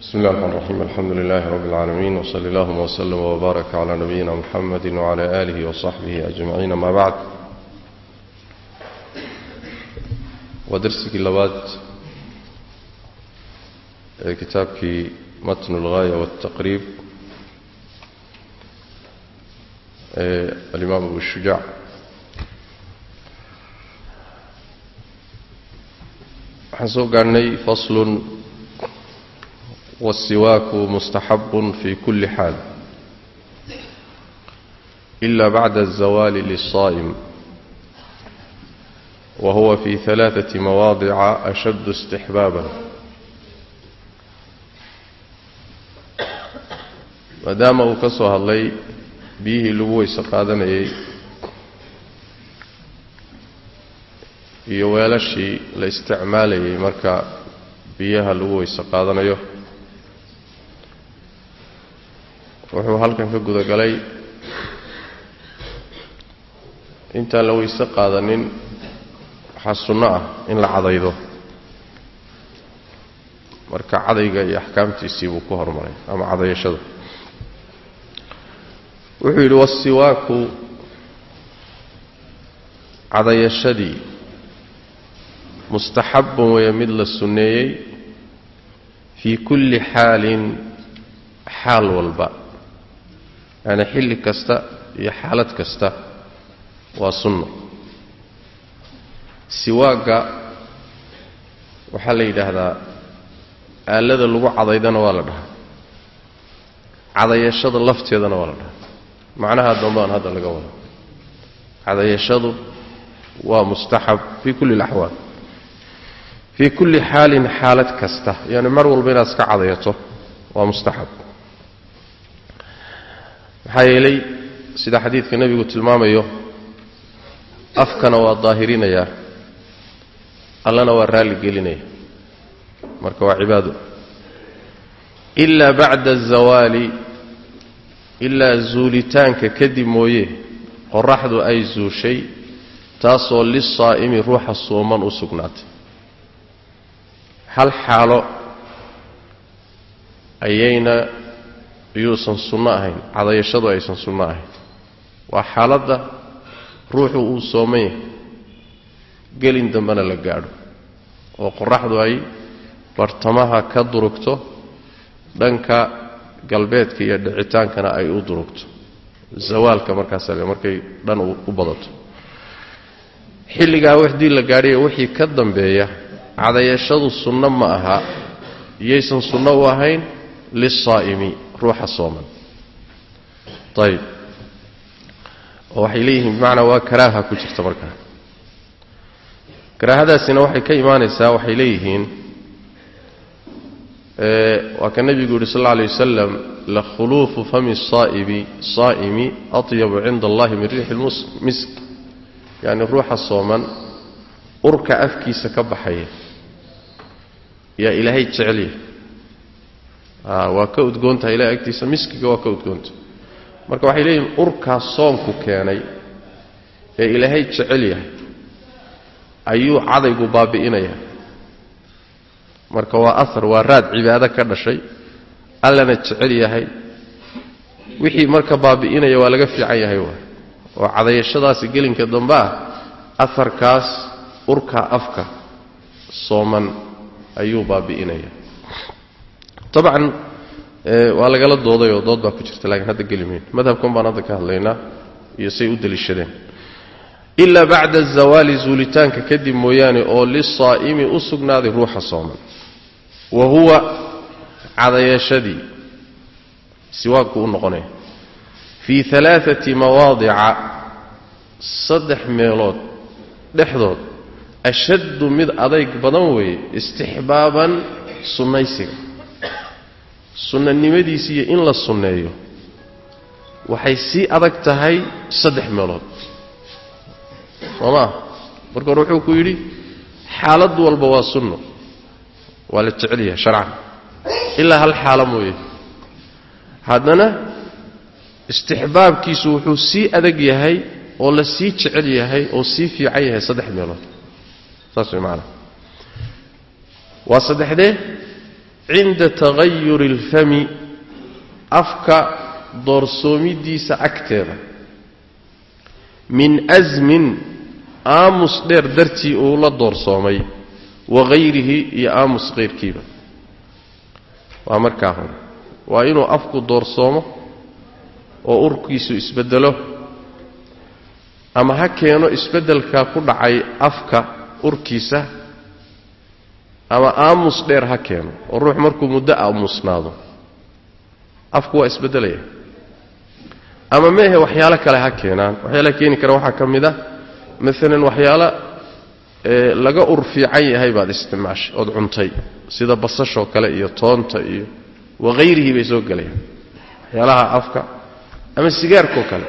بسم الله الرحمن الرحيم الحمد لله رب العالمين وصلى الله وسلم وبارك على نبينا محمد وعلى آله وصحبه أجمعين ما بعد ودرسك اللباد كتابك متن الغاية والتقريب الإمام أبو الشجاع حسوق عني فصل والسواك مستحب في كل حال إلا بعد الزوال للصائم وهو في ثلاثة مواضع أشد استحبابا maadaama uu ka soo hadlay biyihii lagu weyse qaadanayay iyo weelashii la isticmaalayay marka biyaha lagu weyse qaadanayo wuxuu halkan ka gudagalay. Intaan la weyse qaadanin waxaa sunno ah in la cadaydo. Marka cadayga iyo axkaamtiisii buu ku horumaray ama cadayashada wuxuu yidhi wasiwaaku cadayashadii mustaxabun weeye mid la sunneeyey fii kulli xaalin xaal walba yacni xilli kasta iyo xaalad kasta waa sunno siwaagga waxaa la yidhaahdaa aalada lagu cadaydana waa la dhahaa. Cadayashada lafteedana waa la dhahaa. Macnaha dambaan hadda laga wado. Cadayashadu waa mustaxab fii kulli alaxwaal fii kulli xaalin xaalad kasta. Yani mar walba inaad iska cadayato waa mustaxab maxaa yeelay sida xadiidka nebigu tilmaamayo afkana waa daahirinayaa allana waa raalli gelinaya. Marka waa cibaado ilaa bacda azawaali ilaa zuulitaanka kadib mooye qoraxdu ay zuushay taasoo lisaa'imi ruuxa sooman u sugnaatay. Hal xaalo ayayna yuusan sunno ahayn cadayashadu aysan sunno ahayn. Waa xaaladda ruuxu uu sooman yahay. Gelin dambena la gaadho. Oo qoraxdu ay bartamaha ka durugto dhanka galbeedka iyo dhicitaankana ay u durugto. Zawaalka markaas markay dhan u badato. Xilligaa waxdii la gaadhayo wixii ka dambeeya cadayashadu sunno ma aha. Iyaysan sunno u ahayn lisaa'imi ruuxa sooman. Ayib oo waxay leeyihiin bimacnaa waa karaaha ku jirta markaa karaahadaasina waxay ka imaanaysaa waxay leeyihiin waa ka nebigu yidhi sal alay wasalam lakhuluufu fami saa'imi atyabu cinda allahi min riixi misk. Yacni ruuxa sooman urka afkiisa ka baxaya. Yaa ilaahay jecelya waa ka udgoontaha ilahay agtiisa miskiga waa ka udgoonta. Marka waxay leeyihiin urkaa soonku keenay ee ilaahay jecel yahay ayuu cadaygu baabi'inaya. Marka waa ahar waa raad cibaado ka dhashay allana jecel yahay. Wixii marka baabi'inaya waa laga fiican yahay waay. Oo cadayashadaasi gelinka dambe ah aharkaas urka afka sooman ayuu baabi'inaya dabcan waa lagala doodayoo dood baa ku jirta lakiin hadda geli mayn. Madhabkan baan hadda ka hadlaynaa iyo say u deliishadeen. Ilaa bacda azawaali zuulitaanka kadib mooyaane oo lisaa'imi u sugnaaday ruuxa sooman. Wa huwa cadayashadii siwaagku u noqonaya fii alaaati mawaadica saddex meelood dhexdood ashaddu mid adayg badan weeye istixbaaban sunnaysiga sunnanimadiisi iyo in la sunneeyo waxay sii adag tahay saddex meelood. Soo maa marka hore wuxuu ku yidhi xaalad walba waa sunno. Waa la jecel yahay sharcan. Ilaa hal xaalo mooye. Haddana istixbaabkiisu wuxuu sii adag yahay oo la sii jecel yahay oo sii fiican yahay saddex meelood. Saas way macanaa waa saddexdee cinda tagayuri alfami afka doorsoomidiisa agteeda. Min asmin aamus dheer dartii uu la doorsoomay wagayrihi iyo aamus kayrkiiba waa markaa hore. Waa inuu afku doorsoomo oo urkiisu isbedelo ama ha keeno isbeddelka ku dhacay afka urkiisa ama aamus dheer ha keeno oo ruux markuu muddo aamusnaado. Afku waa isbeddelaya ama meehe waxyaalo kale ha keenaan. Waxyaalaha keeni kara waxaa ka mid ah maalan waxyaalo laga ur fiican yahay baad isticmaashay ood cuntay. Sida basashoo kale iyo toonta iyo wakayrihii bay soo gelayaan waxyaalaha afka ama sigaarkoo kale.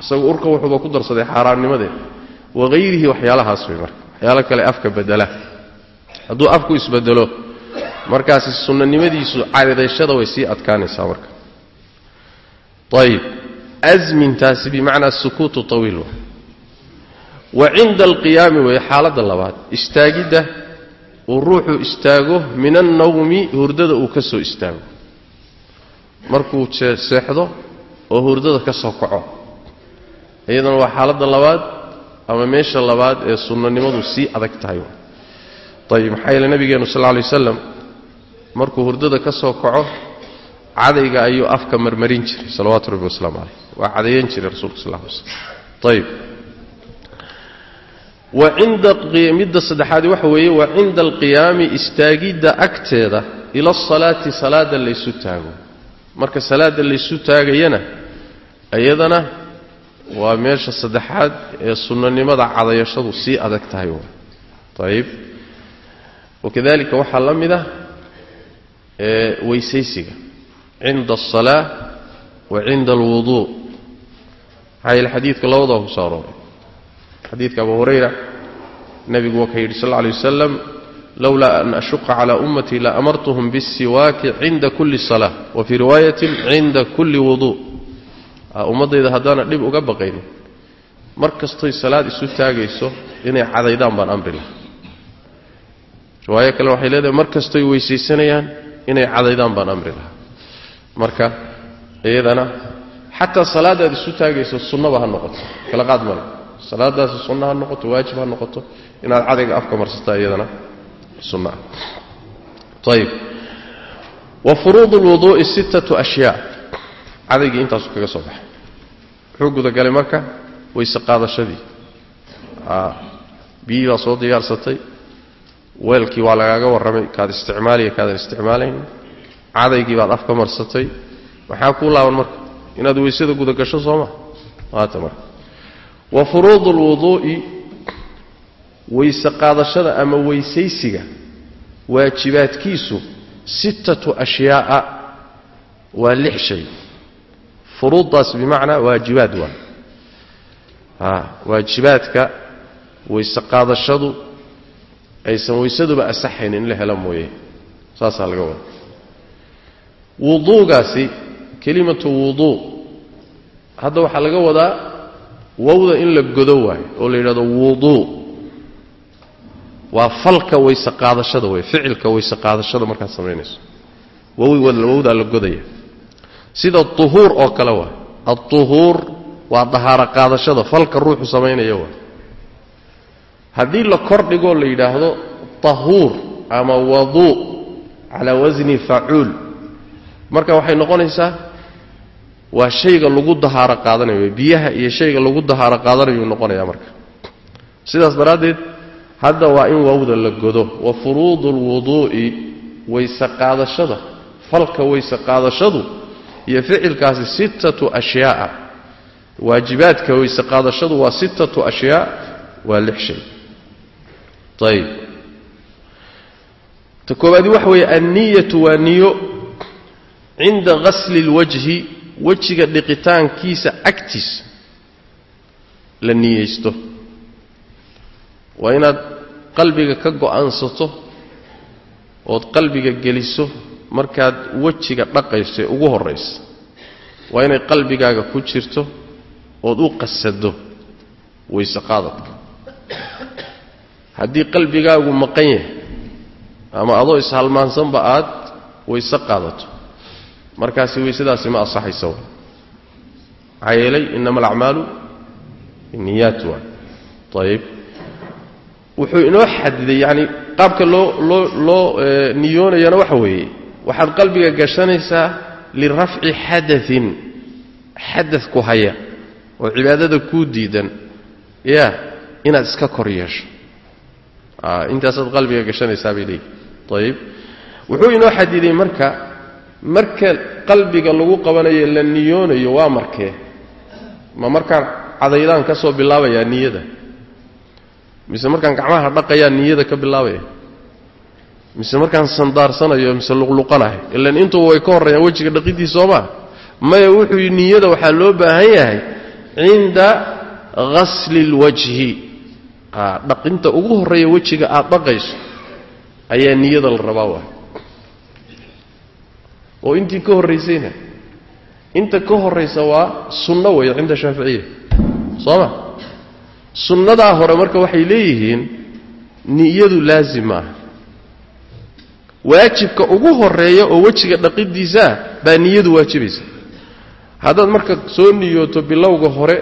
Isagu urka wuxuuba ku darsaday xaaraannimadeed wakayrihii waxyaalahaas way marka. Waxyaalo kale afka bedela hadduu afku isbedelo markaasi sunnanimadiisu cadadayshada way sii adkaanaysaa marka. Ayib asmintaasi bimacnaa sukuutu tawiil wa. Cinda alqiyaami weeye xaaladda labaad. Istaagidda uu ruuxu istaago min annawmi hurdada uu ka soo istaago. Markuu seexdo oo hurdada ka soo kaco. Iyadana waa xaaladda labaad ama meesha labaad ee sunnanimadu sii adag tahay ayib maxaa yeele nabigeenu sal lla alay wasalam markuu hurdada ka soo kaco cadayga ayuu afka marmarin jiray salawaatu rabbi wasalaamu caleyh waa cadayan jiray rasuulka sal lla alay slam ayib wa cinda midda saddexaadi waxa weeye wa cinda alqiyaami istaagidda agteeda ila asalaati salaada laysu taago. Marka salaada laysu taagayana iyadana waa meesha saddexaad ee sunnanimada cadayashadu sii adag tahay. Ayib wakadalika waxaa la mid ah weysaysiga. Cinda alsalaa wa cinda alwuduu maxaa yeele xadiidka labadaba ku soo arooray. Xadiidka abu hurayra nebigu ka yidhi sal alay wasalam lowlaa an ashuqa cala ummatii la amartuhum biاsiwaaki cinda kulli salaa wa fii riwaayatin cinda kulli wuduu ummaddayda haddaana dhib uga baqaynin mar kastoy salaad isu taagayso inay cadaydaan baan amri laha riwaayo kale waxay leedahay mar kastoy weysaysanayaan inay cadaydaan baan amri lahaa. Marka iyadana xataa salaadaad isu taagayso sunnaba ha noqoto. Kala qaad male. Salaadaasi sunno ha noqoto waajib ha noqoto inaad cadayga afka marsataa iyadana sunna. Ayib wa furuud lwuduu'i sittatu ashyaa. Cadaygii intaasu kaga soo baxay. Muxuu gudagalay marka weyse qaadashadii. Biyihii baa soo diyaarsatay weelkii waa lagaaga warramay kaad isticmaaliya kaadan isticmaalayn. Cadaygii baad afka marsatay. Maxaa kuu laaban marka inaad weysada gudagasho sooma? Waata marka. Wa furuud lwuduu'i weyse qaadashada ama weysaysiga waajibaadkiisu sittatu ashyaa'a waa lix shay. Furuuddaas bimacnaa waajibaad waa. Waajibaadka weyse qaadashadu aysan weysaduba asaxayn in la helo mooye. Saasaa laga wada wuduugaasi kelimatu wuduu hadda waxaa laga wadaa wowda in la godo waayo oo la yidhahdo wuduu waa falka weyse qaadashada wey ficilka weyse qaadashada markaad samaynayso. Wowdaa la godaya. Sida uhuur oo kale waa auhuur waa dahaaro qaadashada falka ruuxu samaynaya waa haddii la kor dhigoo la yidhaahdo tahuur ama waduu calaa wasni facuul. Marka waxay noqonaysaa waa shayga lagu dahaaro qaadanayo biyaha iyo shayga lagu dahaaro qaadanayu noqonaya marka. Sidaas daraaddeed hadda waa in wawda la godo. Wa furuudu lwuduu'i weyse qaadashada falka weyse qaadashadu iyo ficilkaasi sittatu ashyaa'a waajibaadka weyse qaadashadu waa sittatu ashyaa waa lix shay ayib ta koobaadi waxa weeye anniyatu waa niyo cinda ghasli اlwajhi wejiga dhiqitaankiisa agtiisa la niyeysto waa inaad qalbiga ka go'aansato ood qalbiga geliso markaad wejiga dhaqayso ee ugu horraysa waa inay qalbigaaga ku jirto ood u qasado weyse qaadadka haddii qalbigaagu maqan yahay ama adoo ishalmaansanba aad wayse qaadato. Markaasi waysadaasi ma asaxaysa maxaa yeelay inama alacmaalu binniyaat waay ayib wuxuu inoo xadiday yacani qaabka loo loo loo niyoonayana waxa weeye. Waxaad qalbiga gashanaysaa lirafci xadain xada ku haya oo cibaadada kuu diidan. Ya inaad iska kor yeesho intaasaad qalbiga gashanaysaa bay leeyihi ayib wuxuu inoo xadiday marka marka qalbiga lagu qabanayo la niyoonayo waa markee ma markaan cadaydaan ka soo bilaabayaa niyada? Mise markaan gacmaha dhaqayaa niyada ka bilaabaya? Mise markaan sandaarsanayo mise luqluqanahay? Ilan intuba way ka horreeyaan wejiga dhaqiddii soomaa maya wuxuu niyada waxaa loo baahan yahay cinda ghasli اlwajhi dhaqinta ugu horreeya wejiga aad dhaqayso ayaa niyada la rabaa waay. Oo intii ka horraysayna inta ka horraysa waa sunno weeye cinda shaaficiya soo ma sunnadaa hore marka waxay leeyihiin niyadu laazim maaha waajibka ugu horreeya oo wejiga dhaqidiisaa baa niyadu waajibaysa. Haddaad marka soo niyooto bilowga hore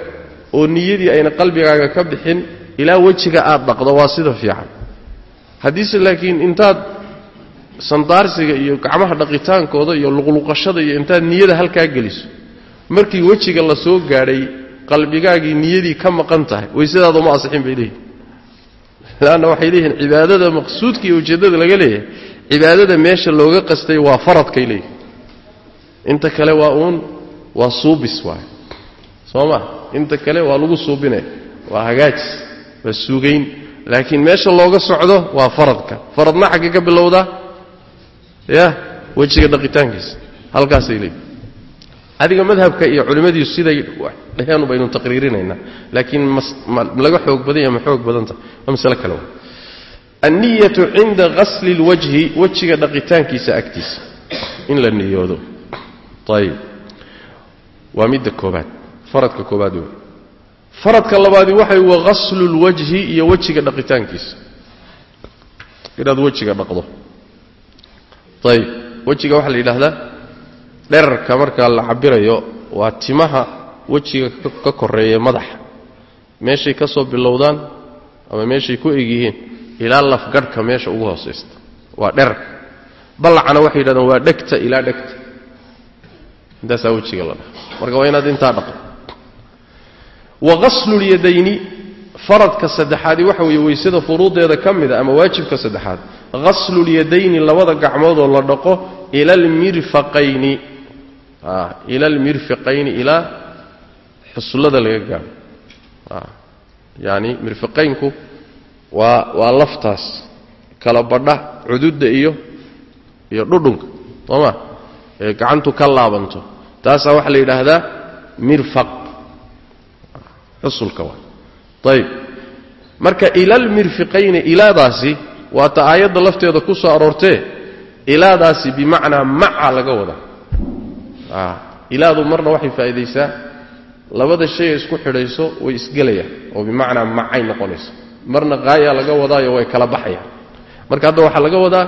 oo niyadii ayna qalbigaaga ka bixin ilaa wejiga aad dhaqdo waa sida fiican. Haddiise laakiin intaad sandaarsiga iyo gacmaha dhaqitaankooda iyo luqluqashada iyo intaad niyada halkaa geliso markii wejiga la soo gaadhay qalbigaagii niyadii ka maqan tahay waysadaadu ma asixin bay leeyihiin leanna waxay leeyihiin cibaadada maqsuudka iyo ujeeddada laga leeyahay cibaadada meesha looga qastay waa faradkay leeyihiin inta kale waa uun waa suubis waay soo ma? Inta kale waa lagu suubine waa hagaajis waa suugayn laakiin meesha looga socdo waa faradka. Faradna xagge ka bilowdaa ya wejiga dhaqitaankiisa. Halkaasay leeyihiin adiga madhabka iyo culimmadiisu siday dheheen baynu taqriirinaynaa. Laakiin laga xoog badanya ma xoog badanta. Waa masale kale anniyatu cinda ghasli اlwajhi wejiga dhaqitaankiisa agtiisa. In la niyoodo. Ayib waa midda koobaad faradka koobaad wey faradka labaadi waxay wa ghaslu اlwajhi iyo wejiga dhaqitaankiisa. Inaad wejiga dhaqdo. Ayib wejiga waxaa la yidhaahdaa dherarka markaa la cabirayo waa timaha wejiga ka koreeya madaxa. Meeshay ka soo bilowdaan ama meeshay ku egyihiin ilaa lafgadhka meesha ugu hoosaysta waa dherarka ballacana waxay yidhahdaan waa dhegta ilaa dhegta. Intaasaa wejiga la dhaha marka waa inaad intaa dhaqo wa ghaslulyadayni faradka saddexaadi waxa weeye weysada furuudeeda ka mida ama waajibka saddexaad. Ghaslulyadayni labada gacmoodoo la dhaqo ila almirfaqayni ila almirfiqayni ilaa xusullada laga gaaro. Yaani mirfiqaynku waa waa laftaas kala badha cududda iyo iyo dhudhunka. Soo ma? Ee gacantu ka laabanto. Taasaa waxaa la yidhaahdaa mirfaq xusulka waa. Ayib marka ila almirfiqayni ilaadaasi waata aayadda lafteeda ku soo aroortee ilaadaasi bimacnaa maca laga wadaa. Ilaadu marna waxay faa'iidaysaa labada shay ay isku xidhayso way isgelayaan oo bimacnaa macay noqonayso. Marna qaayaa laga wadaayo way kala baxayaan. Marka hadda waxaa laga wadaa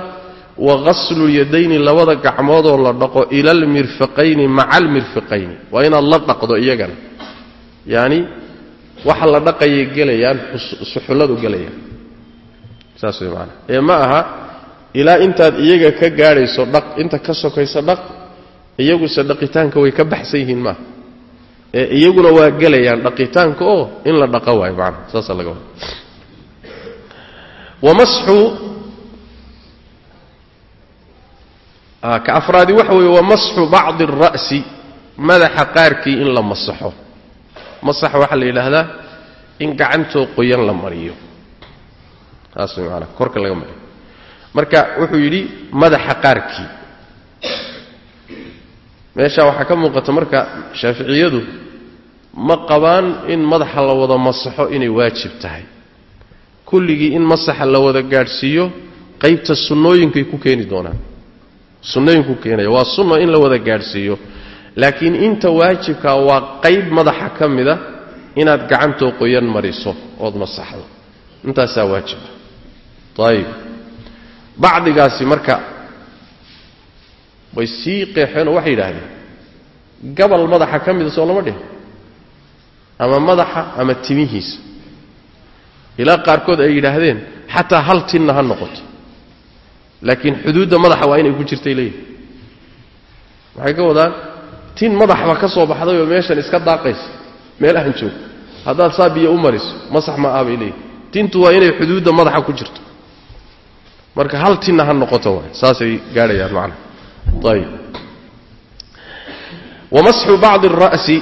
wa ghaslu yadayni labada gacmoodoo la dhaqo ila almirfiqayni maca almirfiqayni waa inaad la dhaqdo iyagana. Yaani waxa la dhaqayay gelayaan suxulladu gelayaan. Saas way maanaa ee ma aha ilaa intaad iyaga ka gaadhayso dhaq inta ka sokaysa dhaq iyaguse dhaqitaanka way ka baxsan yihiin maaha ee iyaguna waa gelayaan dhaqitaanka oo in la dhaqa waayo maanaa saasaa laga wada wamasxu ka afraadi waxa weeye wamasxu bacdi alra'si madaxa qaarkii in la masaxo masax waxaa la yidhaahdaa in gacantoo qoyan la mariyo. Way maanaa korka laga mariyo. Marka wuxuu yidhi madaxa qaarkii. Meeshaa waxaa ka muuqata marka shaaficiyadu ma qabaan in madaxa la wada masaxo inay waajib tahay. Kulligii in masaxa la wada gaadhsiiyo qaybta sunnooyinkay ku keeni doonaan. Sunnooyinku keenaya waa sunno in la wada gaadhsiiyo laakiin inta waajibkaa waa qayb madaxa ka mida inaad gacantoo qoyan mariso ood masaxdo. Intaasaa waajiba ayib bacdigaasi marka way sii qeexeenoo waxay yidhaahdeen gabal madaxa ka mida soo lama dhihin. Ama madaxa ama timihiisa. Ilaa qaarkood ay yidhaahdeen xataa hal tinna ha noqoto. Laakiin xuduudda madaxa waa inay ku jirtay leeyihiin maxay ka wadaan tin madaxba ka soo baxday oo meeshan iska daaqaysa. Meelahan joog haddaad saa biyo u mariso masax ma ah bay leeyihiin tintu waa inay xuduudda madaxa ku jirto. Marka hal tinna ha noqoto waay. Saasay gaadhayaan macnaha ayib. Wamasxu bacdi ara'si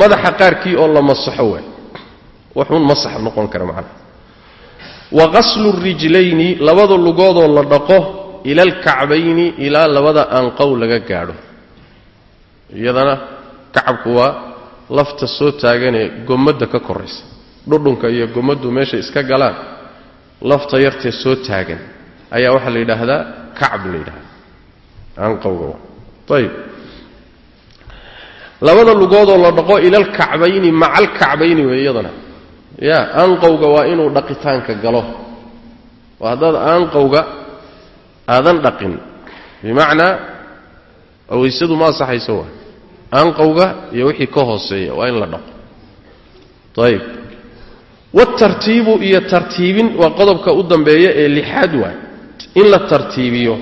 madaxa qaarkii oo la masaxo waay. Waxuun masax noqon kara macnaha wa qaslu rijlayni labada lugoodoo la dhaqo ila alkacbayni ilaa labada anqow laga gaadho iyadana kacabku waa lafta soo taaganee gomadda ka koraysa. Dhudhunka iyo gomaddu meeshay iska galaan lafta yartee soo taagan. Ayaa waxaa la yidhaahdaa kacb la yidhahda anqowga ayib labada lugoodoo la dhaqo ila alkacbayni maca alkacbayni wey iyadana. Ya anqowga waa inuu dhaqitaanka galo. Haddaad anqowga aadan dhaqin bimacnaa aweysadu ma asaxayso waa anqowga iyo wixii ka hooseeya waa in la dhaqo. Ayib waatartiibu iyo tartiibin waa qodobka u dambeeya ee lixaad waay in la tartiibiyo.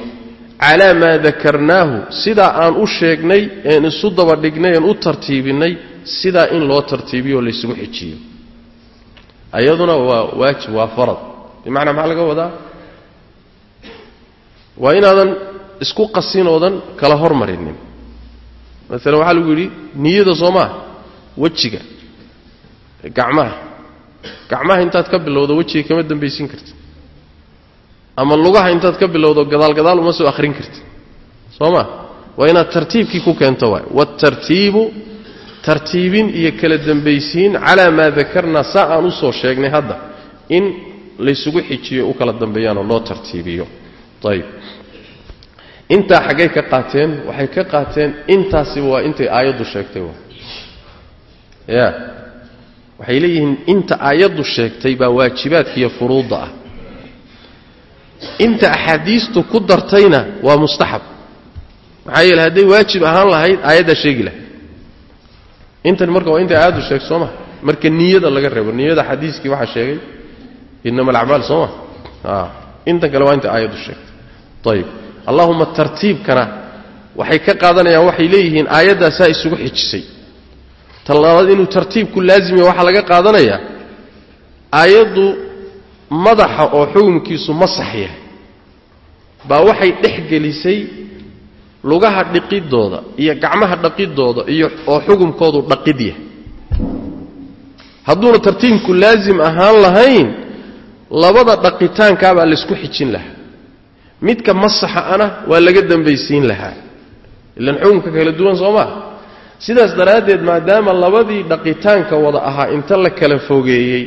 Calaa maa dakarnaahu sidaa aan u sheegnay een isu daba dhignay een u tartiibinay sidaa in loo tartiibiyo o laysugu xijiyo ayaduna waa waajib waa farad. Bimacnaa maxaa laga wadaa? Waa inaadan isku qasinoodan kala hormarinin maalan waxaa lagu yidhi niyada soo maa wejiga gacmaha. Gacmaha intaad ka bilowdo wejiga kama dambaysin karti ama lugaha intaad ka bilowdo gadaalgadaal uma soo akhrin karti soo ma waa inaad tartiibkii ku keento waay. Waatartiibu tartiibin iyo kala dambaysiin calaa maa dakarnaa saa aan u soo sheegnay hadda in laysugu xijiyo u kala dambeeyaanoo loo tartiibiyo. Ayib intaa xaggay ka qaateen waxay ka qaateen intaasiba waa intay aayaddu sheegtay ya. Waxay leeyihiin inta aayaddu sheegtay baa waajibaadka iyo furuudda ah. Inta axaadiistu ku dartayna waa mustaxab. Maxaa yeele hadday waajib ahaan lahayd aayaddaa sheegi lahayd. Intani marka waa intay aayaddu sheegto soo ma? Marka niyada laga reebo niyada xadiiskii waxaa sheegay inama alacmaal soo ma? Intan kale waa intay aayaddu sheegtay. Ayib allahuma tartiibkana waxay ka qaadanayaan waxay leeyihiin aayaddaasaa isugu xijisay. Talabaad inuu tartiibku laazimiya waxaa laga qaadanayaa aayaddu madaxa oo xukumkiisu masax yahay. Baa waxay dhex gelisay lugaha dhiqidooda iyo gacmaha dhaqidooda iyo oo xukumkoodu dhaqid yahay. Hadduuna tartiibku laazim ahaan lahayn labada dhaqitaankaabaa laysku xijin lahaa midka masaxa ana waa laga dambaysiin lahaa. Ilan xukumka kala duwan soo maa sidaas daraaddeed maadaama labadii dhaqitaanka wada ahaa inta la kala fogeeyey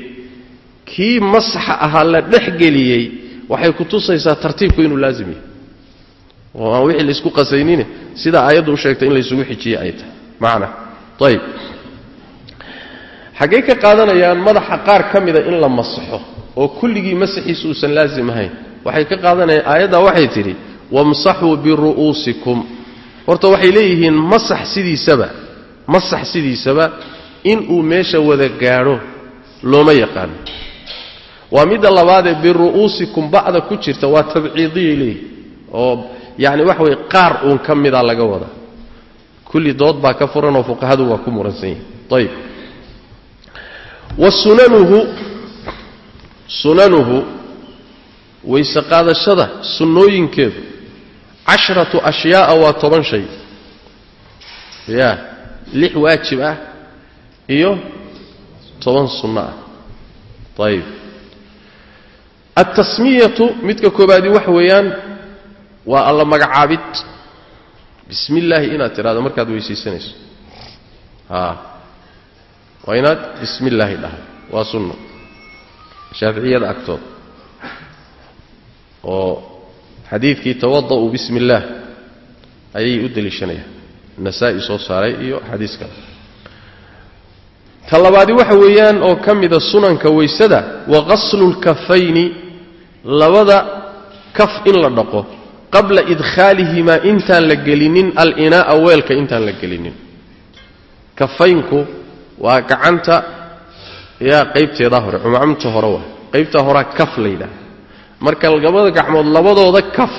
kii masaxa ahaa la dhexgeliyey waxay ku tusaysaa tartiibku inuu laazim yahay. Oo aan wixii laysku qasaynine sidaa aayaddu u sheegtay in laysugu xijiye ay tahay. Macna. Ayib xaggay ka qaadanayaan madaxa qaar ka mida in la masaxo oo kulligii masaxiisu uusan laazim ahayn waxay ka qaadanayaan aayaddaa waxay tidhi wamsaxuu biru'uusikum. Horta waxay leeyihiin masax sidiisaba masax sidiisaba inuu meesha wada gaadho looma yaqaano waa midda labaadee biru'uusikum ba'da ku jirta waa tabciidiyay leeyihiin oo yacni waxa weye qaar uun ka mida laga wada. Kulli dood baa ka furanoo fuqahadu waa ku muransan yihiin ayib wa sunanuhu wayse qaadashada sunnooyinkeedu cashratu ashyaa'a waa toban shay. Ya lix waajib ah iyo toban sunno ah. Ayib altasmiyatu midka koobaadi waxa weeyaan waa alla magacaabid. Bismi illaahi inaad tidhahdo markaad weysaysanayso. A waa inaad bismi illaahi dhahay waa sunno. Shaaficiyada agtooda oo xadiidkii tawada'uu bismi illaah ayay u deliishanayaan. Nasaa-i soo saaray iyo xadiis kale. Ta labaadi waxa weeyaan oo ka mida sunanka weysada wa qaslu lkafayni labada kaf in la dhaqo qabla idkhaalihimaa intaan la gelinin alinaa'a weelka intaan la gelinin. Kafaynku waa gacanta yaa qaybteedaa hore cumacumta hore waa qaybtaa horaa kaf la yidhaha marka labada gacmood labadooda kaf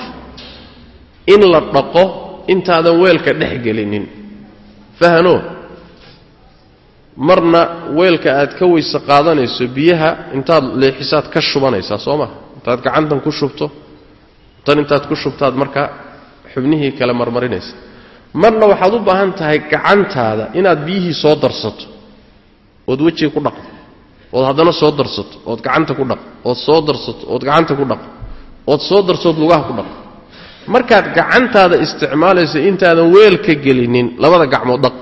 in la dhaqo intaadan weelka dhex gelinin. Fahano? Marna weelka aad ka weyse qaadanayso biyaha intaad leexisaad ka shubanaysaa soo ma? Intaad gacantan ku shubto? Tan intaad ku shubtaad marka xubnihii kale marmarinaysa. Marna waxaad u baahan tahay gacantaada inaad biyihii soo darsato ood wejiga ku dhaqdo ood haddana soo darsato ood gacanta ku dhaqo ood soo darsato ood gacanta ku dhaqo ood soo darsood lugaha ku dhaqo. Markaad gacantaada isticmaalayso intaadan weelka gelinin labada gacmood dhaq.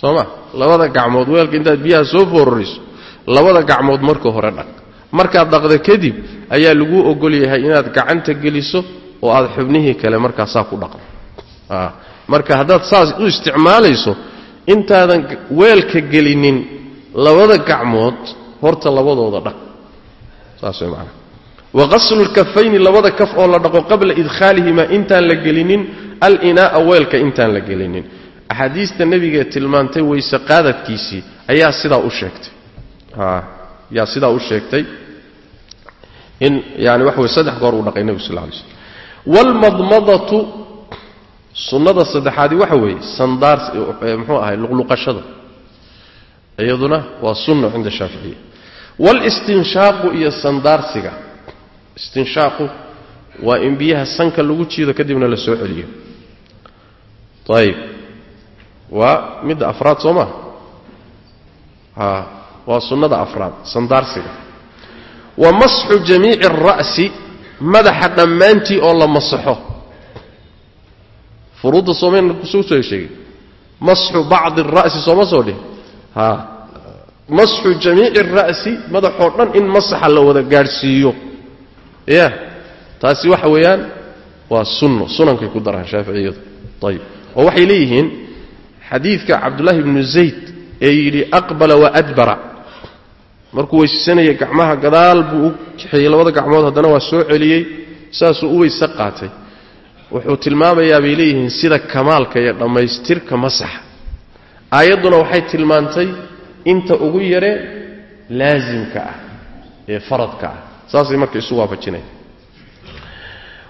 Soo ma labada gacmood weelka intaad biyaha soo foorariso labada gacmood marka hore dhaq. Markaad dhaqda kadib ayaa laguu ogol yahay inaad gacanta geliso oo aad xubnihii kale markaasaa ku dhaqdo. Marka haddaad saas u isticmaalayso intaadan weelka gelinin labada gacmood horta labadooda dhaq saas way macana wa qaslu lkafayni labada kaf oo la dhaqo qabla idkhaalihimaa intaan la gelinin. Alinaaa weelka intaan la gelinin. Axaadiista nebigaee tilmaantay weyse qaadadkiisii ayaa sidaa u sheegtay. Yaa sidaa u sheegtay in yani waxa wey saddex goor uu dhaqay nebigu sal alay slm waalmadmadatu sunnada saddexaadi waxa weeye sandaar muxuu ahay luqluqashada iyaduna waa sunna cinda shaaficiya waalistinshaaqu iyo sandaarsiga. Istinshaaqu waa in biyaha sanka lagu jiido kadibna la soo celiyo. Ayib waa midda afraad soo maa a waa sunnada afraad sandaarsiga. Wa masxu jamiici ara'si madaxa dhammaantii oo la masaxo. Furuudda soomayna ku soo soo sheegay. Masxu bacdi ara'si sooma soo dhih ha masxu jamiici ara'si madaxoo dhan in masaxa la wada gaadhsiiyo. Ya. Taasi waxa weeyaan waa sunno sunankay ku daraan shaaficiyadu. Ayib oo waxay leeyihiin xadiidka cabdullaahi bnu zayd ee yidhi aqbala wa adbara. Markuu weysisanaya gacmaha gadaal buu u kaxeeyey labada gacmood haddana waa soo celiyey saasuu u weyse qaatay. Wuxuu tilmaamayaa bay leeyihiin sida kamaalka iyo dhammaystirka masaxa aayadduna waxay tilmaantay inta ugu yare laasimka ah ee faradka ah. Saasay marka isu waafajinaya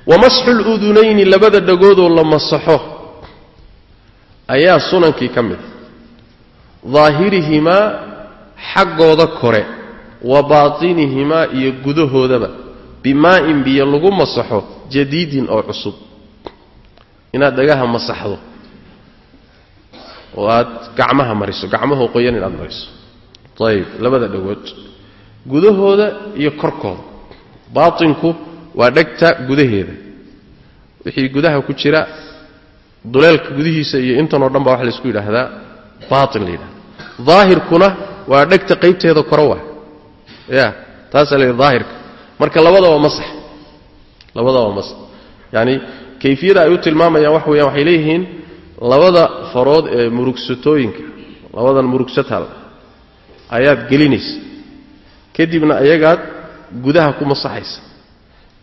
wa masxu ludunayni labada dhagoodoo la masaxo ayaa sunankii ka mid daahirihimaa xaggooda kore wa baatinihimaa iyo gudahoodaba bimaa'in biyo lagu masaxo jadiidin oo cusub. Inaad dhagaha masaxdo oo aad gacmaha mariso gacmahoo qoyan inaad mariso. Ayib labada dhagood. Gudahooda iyo korkooda. Baatinku waa dhegta gudaheeda. Wixii gudaha ku jira duleelka gudihiisa iyo intanoo dhan baa waxa laysku yidhaahdaa baatin la yidhahda daahirkuna waa dhegta qaybteeda kore waa. Ya taasaa la daahirka. Marka labadaba masax. Labadaba masax. Yacani kayfiyada ay u tilmaamayaan wax weeyaan waxay leeyihiin labada farood ee murugsatooyinka labadan murugsataal ayaad gelinaysa. Kadibna ayagaad gudaha ku masaxaysa.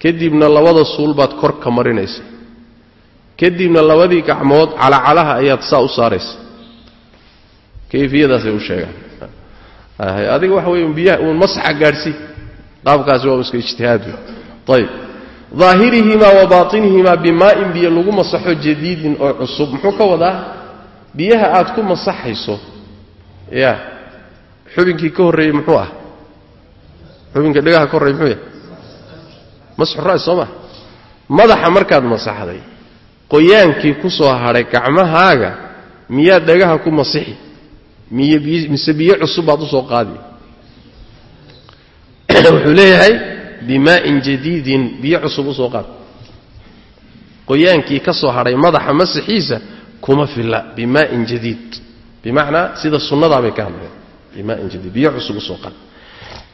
Kadibna labada suul baad kor ka marinaysa. Kadibna labadii gacmood calacalaha ayaad saa u saaraysa. Kayfiyadaasay u sheegaan. Adiga waxa wey biyaha uun masaxa gaadhsii qaabkaasi waa iska ijtihaad ayib daahirihimaa wa baatinihimaa bimaa'in biyo lagu masaxo jadiidin oo cusub. Muxuu ka wadaa? Biyaha aad ku masaxayso. Ya. Xubinkii ka horreeyey muxuu ah? Xubinka dhegaha ka horrey muxuu yahay? Masxu ra's soo maa madaxa markaad masaxday qoyaankii ku soo hadhay gacmahaaga miyaad dhagaha ku masixi? Miy mise biyo cusub baad u soo qaadi. Wuxuu leeyahay bimaa'in jadiidin biyo cusub u soo qaad. Qoyaankii ka soo hadhay madaxa masaxiisa kuma filla bimaa'in jadiid. Bimacnaa sida sunnadaa bay ka hadlayaan bimaa'in jadiid biyo cusub u soo qaad.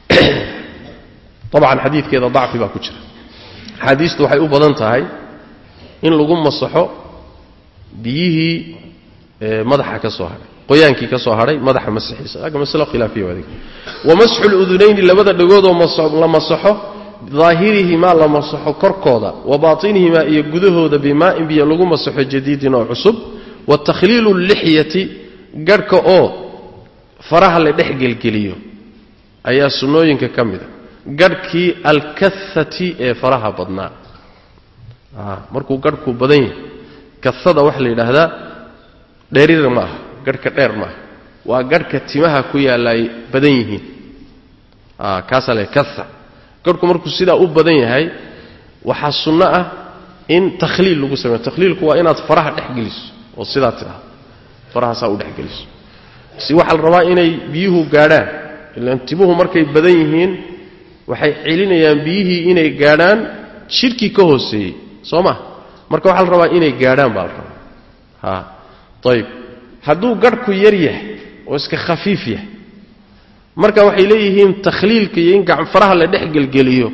Dabcan xadiidkeeda dacfi baa ku jira. Axaadiistu waxay u badan tahay in lagu masaxo biyihii madaxa ka soo hadhay qoyaankii ka soo hadhay madaxa masaxiisa aga maslo khilaafiya adiga. Wa masxu ludunayni labada dhagoodoo la masaxo daahirihimaa la masaxo korkooda wa baatinihimaa iyo gudahooda bimaa'in biyo lagu masaxo jadiidin oo cusub wa takhliilu lixyati garhka oo faraha la dhex gelgeliyo ayaa sunnooyinka ka mida garhkii alkathati ee faraha badnaa. Markuu garhku badan yahay kaada waxaa la yidhaahdaa dheerira ma aha garhka dheer ma aha. Waa garhka timaha ku yaalla ay badan yihiin. Kaasaa la kaa garhku markuu sidaa u badan yahay waxaa sunno ah in takhliil lagu sameeyo. Takhliilku waa inaad faraha dhex geliso oo sidaa tidhahdo farahaasaa u dhexgeliso si waxaa la rabaa inay biyuhu gaadhaan ilaan timuhu markay badan yihiin waxay celinayaan biyihii inay gaadhaan shirkii ka hooseeyey soo ma? Marka waxaa la rabaa inay gaadhaan baa la rabaa. Ha ayib hadduu garhku yar yahay oo iska khafiif yahay marka waxay leeyihiin takhliilka iyo in faraha la dhex gelgeliyo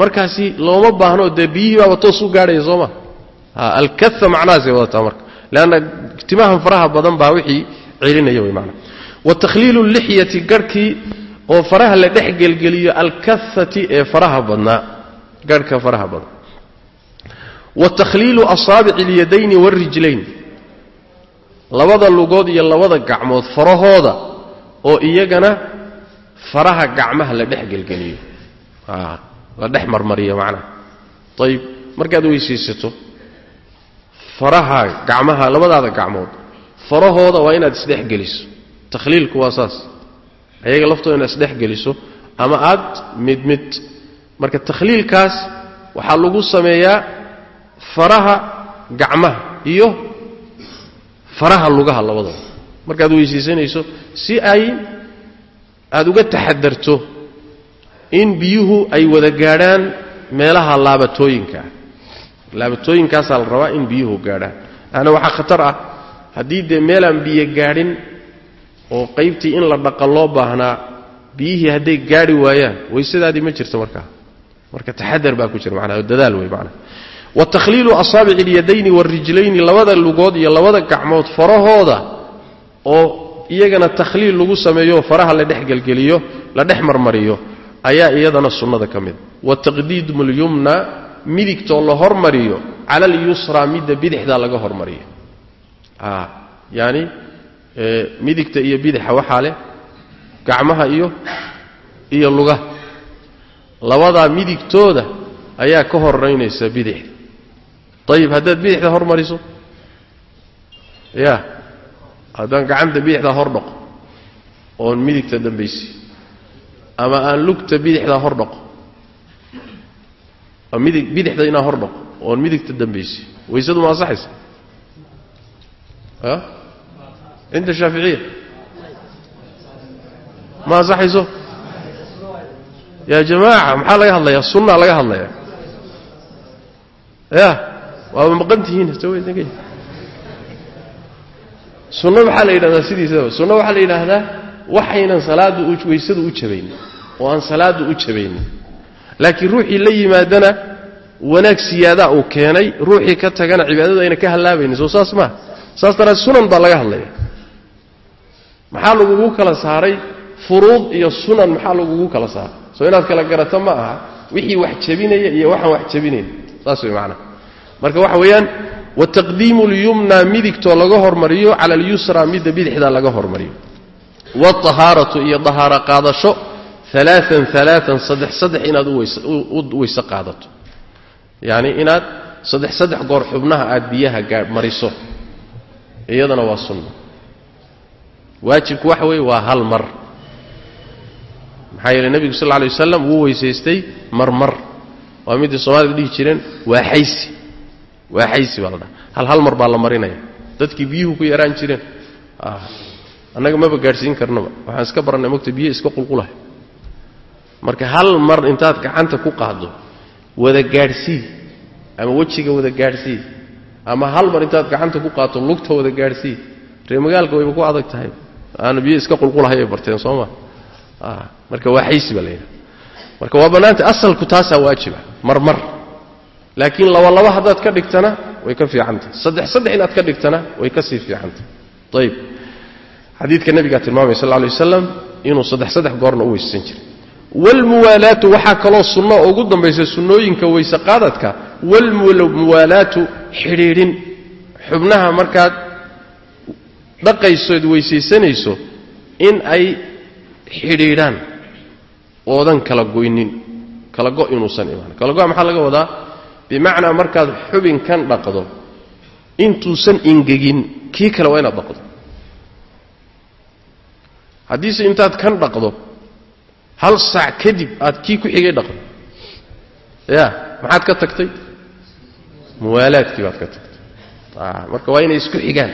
markaasi looma baahno dee biyihii baaba toos u gaadhaya soo ma? Alkaa macnahaasay wadataa marka. Leanna timahan faraha badan baa wixii celinaya wey maana wa takhliilu lixyati garhkii oo faraha la dhex gelgeliyo alkaati ee faraha badnaa garhka faraha badan. Wa takhliilu asaabici اlyadayni wاrijlayn labada lugood iyo labada gacmood farahooda oo iyagana faraha gacmaha la dhex gelgeliyo. La dhex marmariyo macnaha ayib markaad weysaysato faraha gacmaha labadaada gacmood farahooda waa inaad isdhex geliso. Takhliilku waa saas. Ayaga laftooda inaad isdhex geliso ama aad mid mid. Marka takhliilkaas waxaa lagu sameeyaa faraha gacmaha iyo faraha lugaha labadooda. Markaad weysaysanayso si ay aad uga taxadarto in biyuhu ay wada gaadhaan meelaha laabatooyinkaa laabatooyinkaasaa la rabaa in biyuhu gaadhaan. Ana waxaa khatar ah haddii dee meelaan biyo gaadhin oo qaybtii in la dhaqa loo baahnaa biyihii hadday gaadhi waayaan waysadaadii ma jirto markaa. Marka taxadar baa ku jira manaa dadaal wey manaa wa takhliilu asaabici اlyadayni wاrijlayni labada lugood iyo labada gacmood farahooda oo iyagana takhliil lagu sameeyo faraha la dhex gelgeliyo la dhex marmariyo ayaa iyadana sunnada ka mid. Wa taqdiidum اlyumna midigtoo la hormariyo cala alyusra midda bidixda laga hormariyo. Yani midigta iyo bidixa waxaa leh gacmaha iyo iyo lugaha. Labadaa midigtooda ayaa ka horaynaysa bidixda. Ayib haddaad bidixda hormariso ya haddaan gacanta bidixda hor dhaqo oon midigta dambaysi ama aan lugta bidixda hor dhaqo midig bidixda inaan hor dhaqo oon midigta dambaysi. Waysadu ma ansaxaysa? A cinda shaaficiya ma ansaxayso? Yaa jamaaca maxaa laga hadlayaa? Sunnaa laga hadlayaa. Ya waaba maqan tihiin sunno maxaa la yidhahdaa sidiisaba sunno waxaa la yidhaahdaa waxaynan salaaddu waysadu u jabaynin oo aan salaaddu u jabaynin laakiin ruuxii la yimaadana wanaag siyaadaa uu keenay ruuxii ka tagana cibaadadu ayna ka hallaabaynin. Soo saas maa saas daraad sunan baa laga hadlaya. Maxaa lagugu kala saaray? Furuud iyo sunan maxaa lagugu kala saaray? Soo inaad kala garato ma aha. Wixii wax jabinaya iyo waxaan wax jabinayn saas way macnaha marka waxa weeyaan wa taqdiimu lyumna midigtoo laga hormariyo cala alyusra midda bidixda laga hormariyo. Wاطahaaratu iyo dahaaro qaadasho alaaan alaaan saddex saddex inaad u weyse qaadato. Yacni inaad saddex saddex goor xubnaha aad biyaha gaa mariso. Iyadana waa sunna. Waajibku waxa weeye waa hal mar. Maxaa yeeley nebigu sal lla alay wasalam wuu weysaystay marmar waa middii soomaalida dhihi jireen waa xaysi waa xaysi baa la dhaha. Hal hal mar baa la marinaya dadkii biyuhu ku yaraan jireen. Annaga maba gaadhsiin karnaba waxaan iska barannay mogta biyo iska qulqulahay marka hal mar intaad gacanta ku qaaddo wada gaadhsii ama wejiga wada gaadhsii ama hal mar intaad gacanta ku qaadto lugta wada gaadhsii ree magaalka wayba ku adag tahay. Aana biyo iska qulqulahay ay barteen soo ma? Marka waa xaysi baa layidhaha marka waa bannaantay asalku taasaa waajiba marmar laakiin laba laba haddaad ka dhigtana way ka fiicantahy saddex saddex inaad ka dhigtana way ka sii fiicantahy ayib xadiidka nabigaa tilmaamaya sal lay waslam inuu saddex saddex goorna u weyssan jiray. Waalmuwaalaatu waxaa kaloo sunno oo ugu dambaysa sunnooyinka weyse qaadadka. Waalmuwaalaatu xidhiidhin. Xubnaha markaad dhaqayso ed weysaysanayso in ay xidhiidhaan oodan kala goynin kala go inuusan imaan. Kala go maxaa laga wadaa bimacnaa markaad xubinkan dhaqdo intuusan ingegin kii kale waa inaad dhaqdo. Haddiise intaad kan dhaqdo hal saac kadib aad kii ku xigay dhaqdo. Ya maxaad ka tagtay? Muwaalaadkii baad ka tagtay. Marka waa inay isku xigaan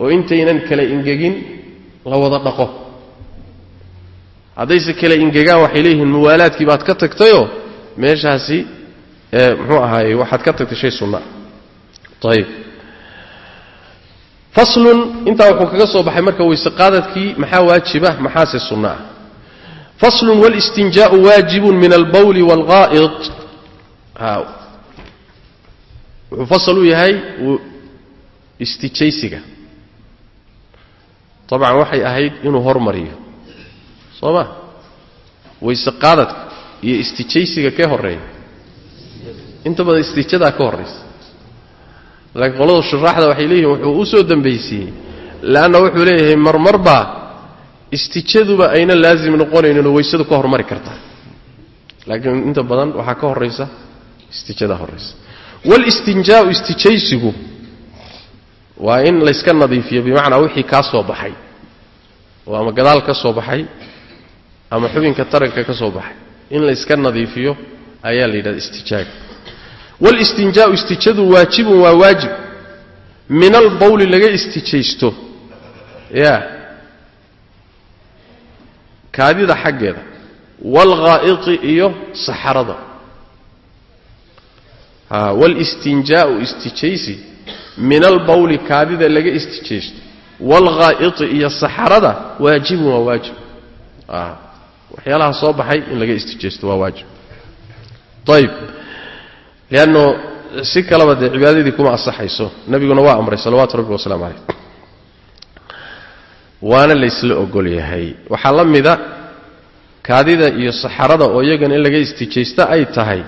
oo intaynan kala ingegin la wada dhaqo. Haddayse kala ingegaan waxay leeyihiin muwaalaadkii baad ka tagtayoo meeshaasi muxuu ahaaye waxaad ka tagtay shay sunna. Ayib faslun intaa wuxuu kaga soo baxay marka weyse qaadadkii maxaa waajiba maxaase sunna? Ah faslun walistinjaau waajibun min albawli waalghaa'id wuxuu fasal u yahay istijaysiga. Dabcan waxay ahayd inuu hormariyo soo ma? Weyse qaadadka iyo istijaysiga kee horreeya inta badan istijadaa ka horraysa laakiin qolada shuraaxda waxay leeyihiin wuxuu u soo dambaysiiyey leanna wuxuu leeyahay marmarbaa istijaduba ayna laazim noqonayninoo weysadu ka hormari kartaa laakiin inta badan waxaa ka horraysa istijadaa horraysa walistinjaau istijaysigu waa in layska nadiifiyo bimacnaa wixii kaa soo baxay. Oo ama gadaal ka soo baxay ama xubinka taranka ka soo baxay. In layska nadiifiyo ayaa la yidhahda istijaaga walistinjaau istijadu waajibun waa waajib min albawli laga istijaysto ya kaadida xaggeeda waalghaa'iti iyo saxarada walistinjaau istijaysi min albawli kaadida laga istijaysto waalghaa'iti iyo saxarada waajibun waa waajib waxyaalaha soo baxay in laga istijaysto waa waajib ayib leanno si kaleba dee cibaadadii kuma asaxayso nebiguna waa amray salawaatu rabbi wasalaamu calayh. Waana laysla ogol yahay. Waxaa la mida kaadida iyo saxarada oo iyagana in laga istijaysto ay tahay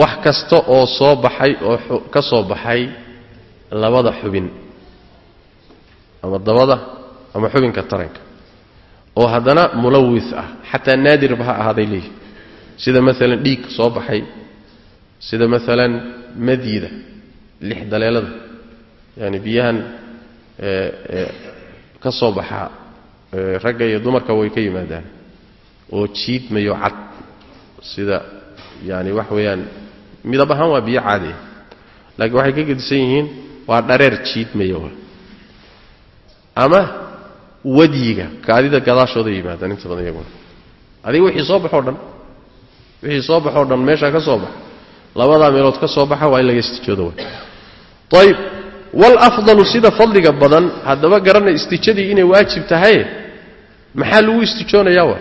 wax kasta oo soo baxay oo ka soo baxay labada xubin. Ama dabada ama xubinka taranka. Oo haddana mulawis ah xataa naadirba ha ahaaday leeyihi sida maalan dhiig soo baxay sida maalan madyida lix daleelada yaani biyahan ka soo baxaa ragga iyo dumarka way ka yimaadaan. Oo jiidmayo cad sida yaani wax weeyaan midab ahaan waa biyo caadi ah laakiin waxay ka gedisan yihiin waa dhareer jiidmaya ama wadyiga kaadida gadaashooda yimaadaan inta badan iyaguna adiga wixii soo baxoo dhan wixii soo baxoo dhan meeshaa ka soo baxa labadaa meelood ka soo baxa waa in laga istijoodo way. Ayib waalafdalu sida fadliga badan haddaba garanay istijadii inay waajib tahay maxaa lagu istijoonayaa wa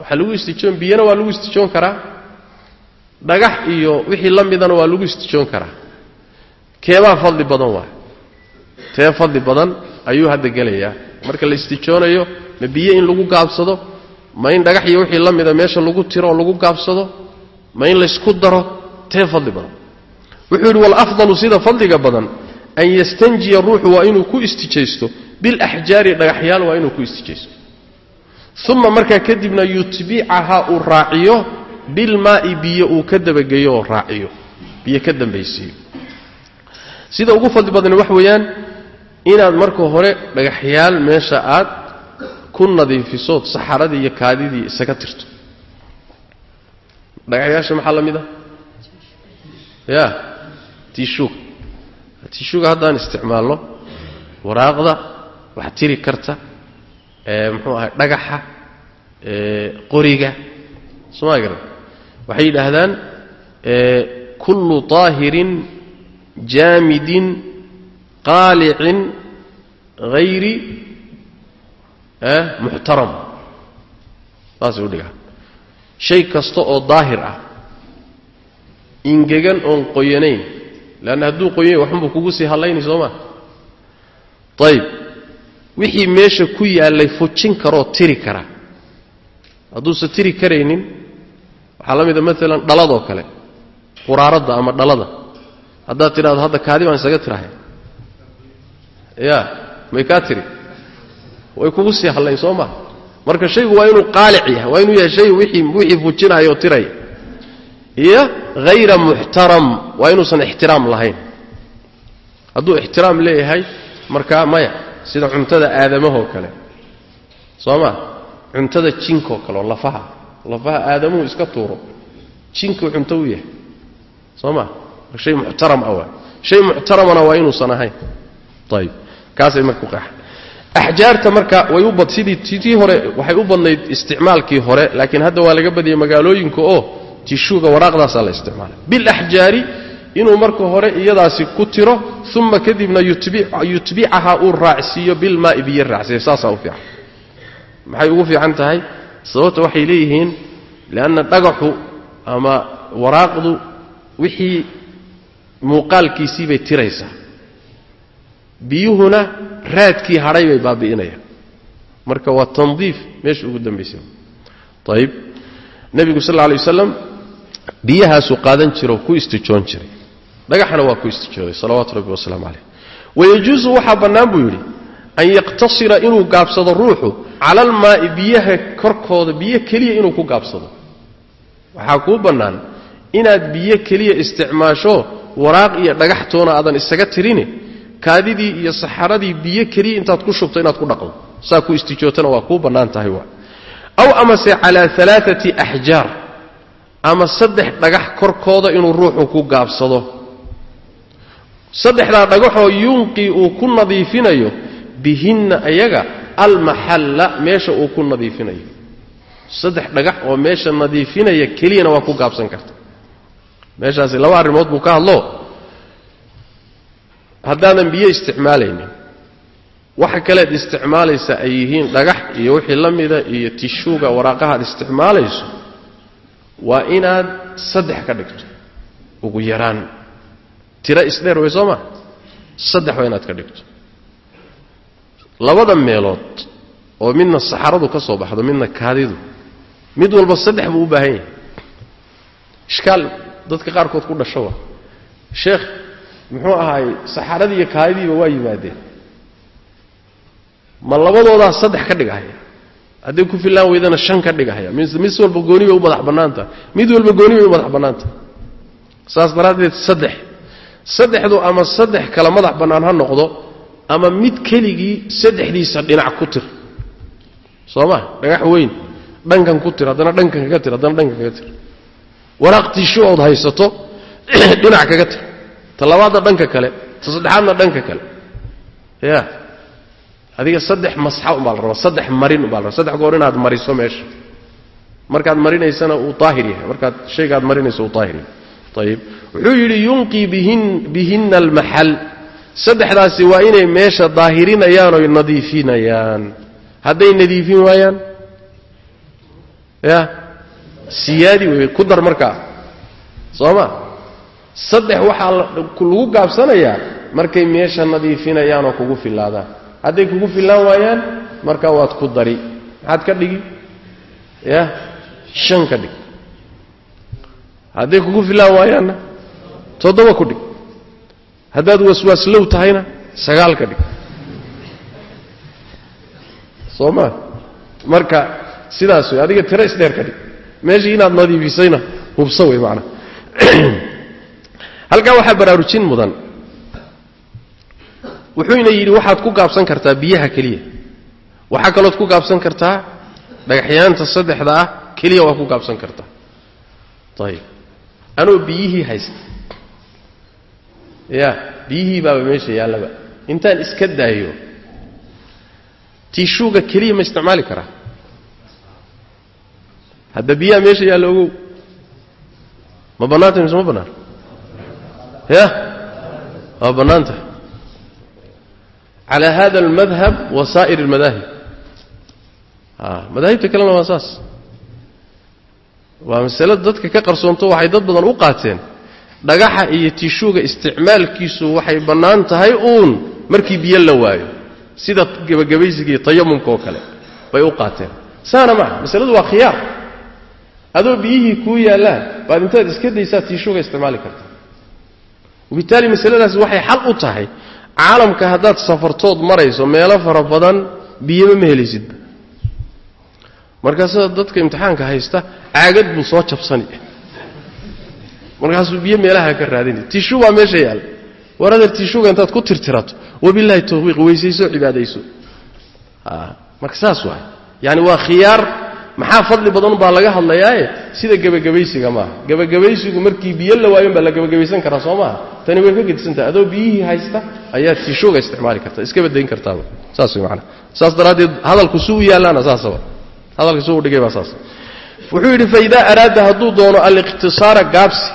waxaa lagu istijoon biyana waa lagu istijoon karaa dhagax iyo wixii la midana waa lagu istijoon karaa. Keebaa fadli badan waay tee fadli badan ayuu hadda gelayaa. Marka la istijoonayo ma biyo in lagu gaabsado ma in dhagax iyo wixii la mida meesha lagu tiro oo lagu gaabsado ma in laysku daro tee fadli badan. Wuxuu yidhi walafdalu sida fadliga badan an yastanjiya ruuxu waa inuu ku istijaysto bilaxjaari dhagaxyaal waa inuu ku istijaysto. Uma markaa kadibna yutbicaha uu raaciyo bilmaa'i biyo uu ka dabageeyo oo raaciyo. Biyo ka dambaysiiyo. Sida ugu fadli badani wax weeyaan inaad marka hore dhagaxyaal meesha aad ku nadiifisood saxaradii iyo kaadidii isaga tirto dhagaxyaasha maxaa la mid ah? Ya tiishuuga tiishuuga haddaan isticmaalno waraaqda wax tiri karta muxuu ahay dhagaxa qoriga. Somaa garan waxay yidhaahdaan kullu طaahirin jaamidin qaalicin hayri muxtaram. Saasay u dhigaan shay kasta oo daahir ah ingegan oon qoyanayn leanna hadduu qoyanayn waxunbuu kugu sii hadlayni soo maa ayib wixii meesha ku yaallay fujin karoo tiri kara. Hadduusan tiri karaynin waxaa la mida maalan dhaladoo kale quraaradda ama dhalada. Haddaad tidhahdo hadda kaadi baan isaga tirahay. Ya may kaa tiri. Way kugu sii hadlayn soo maha marka shaygu waa inuu qaalic yahay waa inuu yahay shay wixii fujinaya oo tiraya iyo hayra muxtaram waa inuusan ixtiraam lahayn. Hadduu ixtiraam leeyahay markaa maya sida cuntada aadamahoo kale. Soo ma? Cuntada jinkoo kale oo lafaha. Lafaha aadamuhu iska tuuro. Jinkuu cunto u yahay. Soo ma? Shay muxtaram ah waa. Shay muxtaramana waa inuusan ahayn. Ayib kaasay marka qeexan axjaarta marka way u bad sidii tii hore waxay u badnayd isticmaalkii hore laakiin hadda waa laga badiyey magaalooyinka oo tishuuga waraaqdaasaa la isticmaalay bilaxjaari inuu marka hore iyadaasi ku tiro uma kadibna yutbicahaa uu raacsiiyo bilmaai biyo raacsiiyo. Saasaa u fiican. Maxay ugu fiican tahay? Sababta waxay leeyihiin leanna dhagaxu ama waraaqdu wixii muuqaalkiisii bay tiraysaa biyuhuna raadkii hadhay bay baabi'inayaan. Marka waa tandiif meesha ugu dambaysa ayib nebigu sal lla lay wasalam biyahaasuu qaadan jiro ku istijoon jiray. Dhagaxna waa ku istijooday salawaatu rabbi wasalaamu caleyh wayajuusu waxaa bannaan buu yidhi an yaqtasira inuu gaabsado ruuxu cala almaa'i biyaha korkooda biyo keliya inuu ku gaabsado. Waxaa kuu bannaan inaad biyo keliya isticmaasho waraaq iyo dhagaxtoona aadan isaga tirini kaadidii iyo saxaradii biyo keliya intaad ku shubto inaad ku dhaqdo. Saa ku istijootana waa kuu bannaan tahay waa. Aw amase calaa alaaati axjaar ama saddex dhagax korkooda inuu ruuxu ku gaabsado. Saddexdaa dhagaxoo yunqii uu ku nadiifinayo bihinna ayaga almaxalla meesha uu ku nadiifinayo. Saddex dhagax oo meesha nadiifinaya keliyana waa ku gaabsan karta. Meeshaasi laba arrimood buu ka hadlo haddaadan biyo isticmaalaynin. Waxa kaleed isticmaalaysa ay yihiin dhagax iyo wixii la mida iyo tishuuga waraaqahaad isticmaalayso waa inaad saddex ka dhigto. Ugu yaraan tiro isdheer way soo maa saddex waa inaad ka dhigto. Labada meelood oo midna saxaradu ka soo baxdo midna kaadidu mid walba saddex buu u baahan yahay. Ishkaal dadka qaarkood ku dhasho wa sheekh muxuu ahaay saxaradii iyo kaadidiiba waa yimaadeen. Ma labadoodaa saddex ka dhigahaya. Hadday ku fillaan weydana shan ka dhigahaya. Mid walba gooni bay u madax bannaanta. Mid walba gooni bay u madax bannaanta. Saas daraaddeed saddex. Saddexdu ama saddex kala madax bannaan ha noqdo ama mid keligii saddexdiisa dhinac ku tir. Soo ma? Dhagax weyn. Dhankan ku tir. Haddana dhankan kaga tir. Haddana dhankan kaga tir. Waraaq tiisho ood haysato dhinac kaga tir ta labaadna dhanka kale ta saddexaadna dhanka kale. Ya adiga saddex masxa umbaa la rabaa saddex marin umbaa la rabaa saddex goor inaad mariso meesha. Markaad marinaysana uu daahir yahay markaad shaygaad marinayso uu daahir yahay. Ayib wuxuu yidhi yunqii bihin bihinna almaxal. Saddexdaasi waa inay meesha daahirinayaan oy nadiifinayaan. Hadday nadiifin waayaan? Ya siyaadi wey ku dar markaa. Soo ma saddex waxaa lagu gaabsanayaa markay meesha nadiifinayaan oo kugu fillaadaan. Hadday kugu fillaan waayaan markaa waad ku dari. Maxaad ka dhigi? Ya? Shan ka dhig. Hadday kugu fillaan waayaanna toddoba ku dhig. Haddaad waswaaslow tahayna sagaal ka dhig. Soo ma? Marka sidaas wey adiga tiro isdheer ka dhig. Meeshii inaad nadiifisayna hubso wey maanaa halkaa waxaa baraarujin mudan. Wuxuuna yidhi waxaad ku gaabsan kartaa biyaha keliya. Waxaa kalood ku gaabsan kartaa dhagaxyaanta saddexda ah keliya waa ku gaabsan kartaa ayib anoo biyihii haysta. Ya biyihii baaba meesha yaallaba. Intaan iska daayo tiishuuga keliya ma isticmaali karaa hadda biyaha meesha yaallo ogow. Ma bannaantay mise ma bannaan ya? Waa bannaan tahay calaa hada almadhab wasaa'ir almadaahib ah, madaahibta kalena waa saas. Waa masale dadka ka qarsoonto waxay dad badan u qaateen. Dhagaxa iyo tishuuga isticmaalkiisu waxay bannaan tahay uun markii biyo la waayo. Sida gebagabaysiga iyo tayamumka oo kale bay u qaateen. Saana maaha masaladu waa khiyaar. Adoo biyihii kuu yaallaan baad intaad iska daysaa tiishuuga isticmaali karta wabitaali masaladaasi waxay xal u tahay caalamka haddaad safartood marayso meelo fara badan biyaba ma helaysidba markaasada dadka imtixaanka haysta caagad buu soo jabsani. Markaasuu biyo meelaha ka raadinay tiishu baa meesha yaalla war adeer tiishuga intaad ku tirtirato wabilaahi tawfiiq weysayso cibaadayso. Marka saas waay. Yaani waa khiyaar maxaa fadli badan baa laga hadlayaaye sida gebagabaysiga maaha. Gebagabaysigu markii biyo la waayon baa la gebagabaysan karaa soo maaha? Tani way ka gedisantahay adoo biyihii haysta ayaad tiishuga isticmaali karta iska kartaaba saas way maanaa saas daraaddeed hadalku si u yaallaana saasaba hadalka si u dhigay baa saas wuxuu yidhi faidaa araada hadduu doono aliqhtisaara gaabsi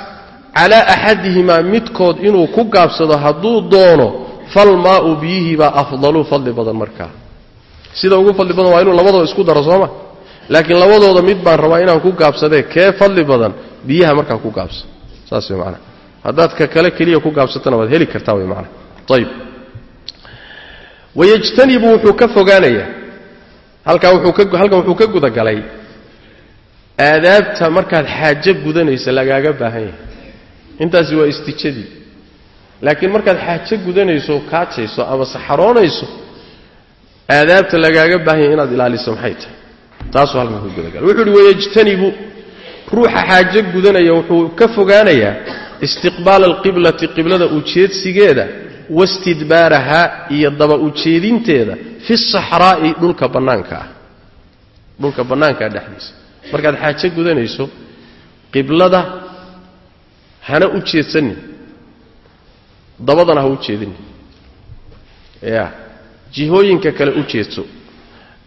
calaa axadihimaa midkood inuu ku gaabsado hadduu doono falmaau biyihiibaa afdalu fadli badan markaa. Sida ugu fadli badan waa inuu labadooda isku daro sooma laakiin labadooda mid baan rabaa inaan ku gaabsadee kee fadli badan biyaha markaa ku gaabsa saas way maanaa haddaad ka kale keliya ku gaabsatana waad heli kartaa way maanaa ayib wayajtanibu wuxuu ka fogaanayaa halkaa wuxuu ka halkan wuxuu ka gudagalay. Aadaabta markaad xaajo gudanaysa lagaaga baahan yahay. Intaasi waa istijadii laakiin markaad xaajo gudanayso kaajayso ama saxaroonayso aadaabta lagaaga baahan yahay inaad ilaaliso maxay tahay taasuu halkan ka gudagalay wuxuu uhi wayajtanibu. Ruuxa xaajo gudanaya wuxuu ka fogaanayaa istiqbaala alqiblati qiblada ujeedsigeeda wastidbaaraha iyo daba ujeedinteeda fi saxraa'i dhulka bannaanka ah. Dhulka bannaankaa dhexdiisa. Markaad xaajo gudanayso qiblada hana u jeedsanin dabadana ha u jeedinin jihooyinka kale u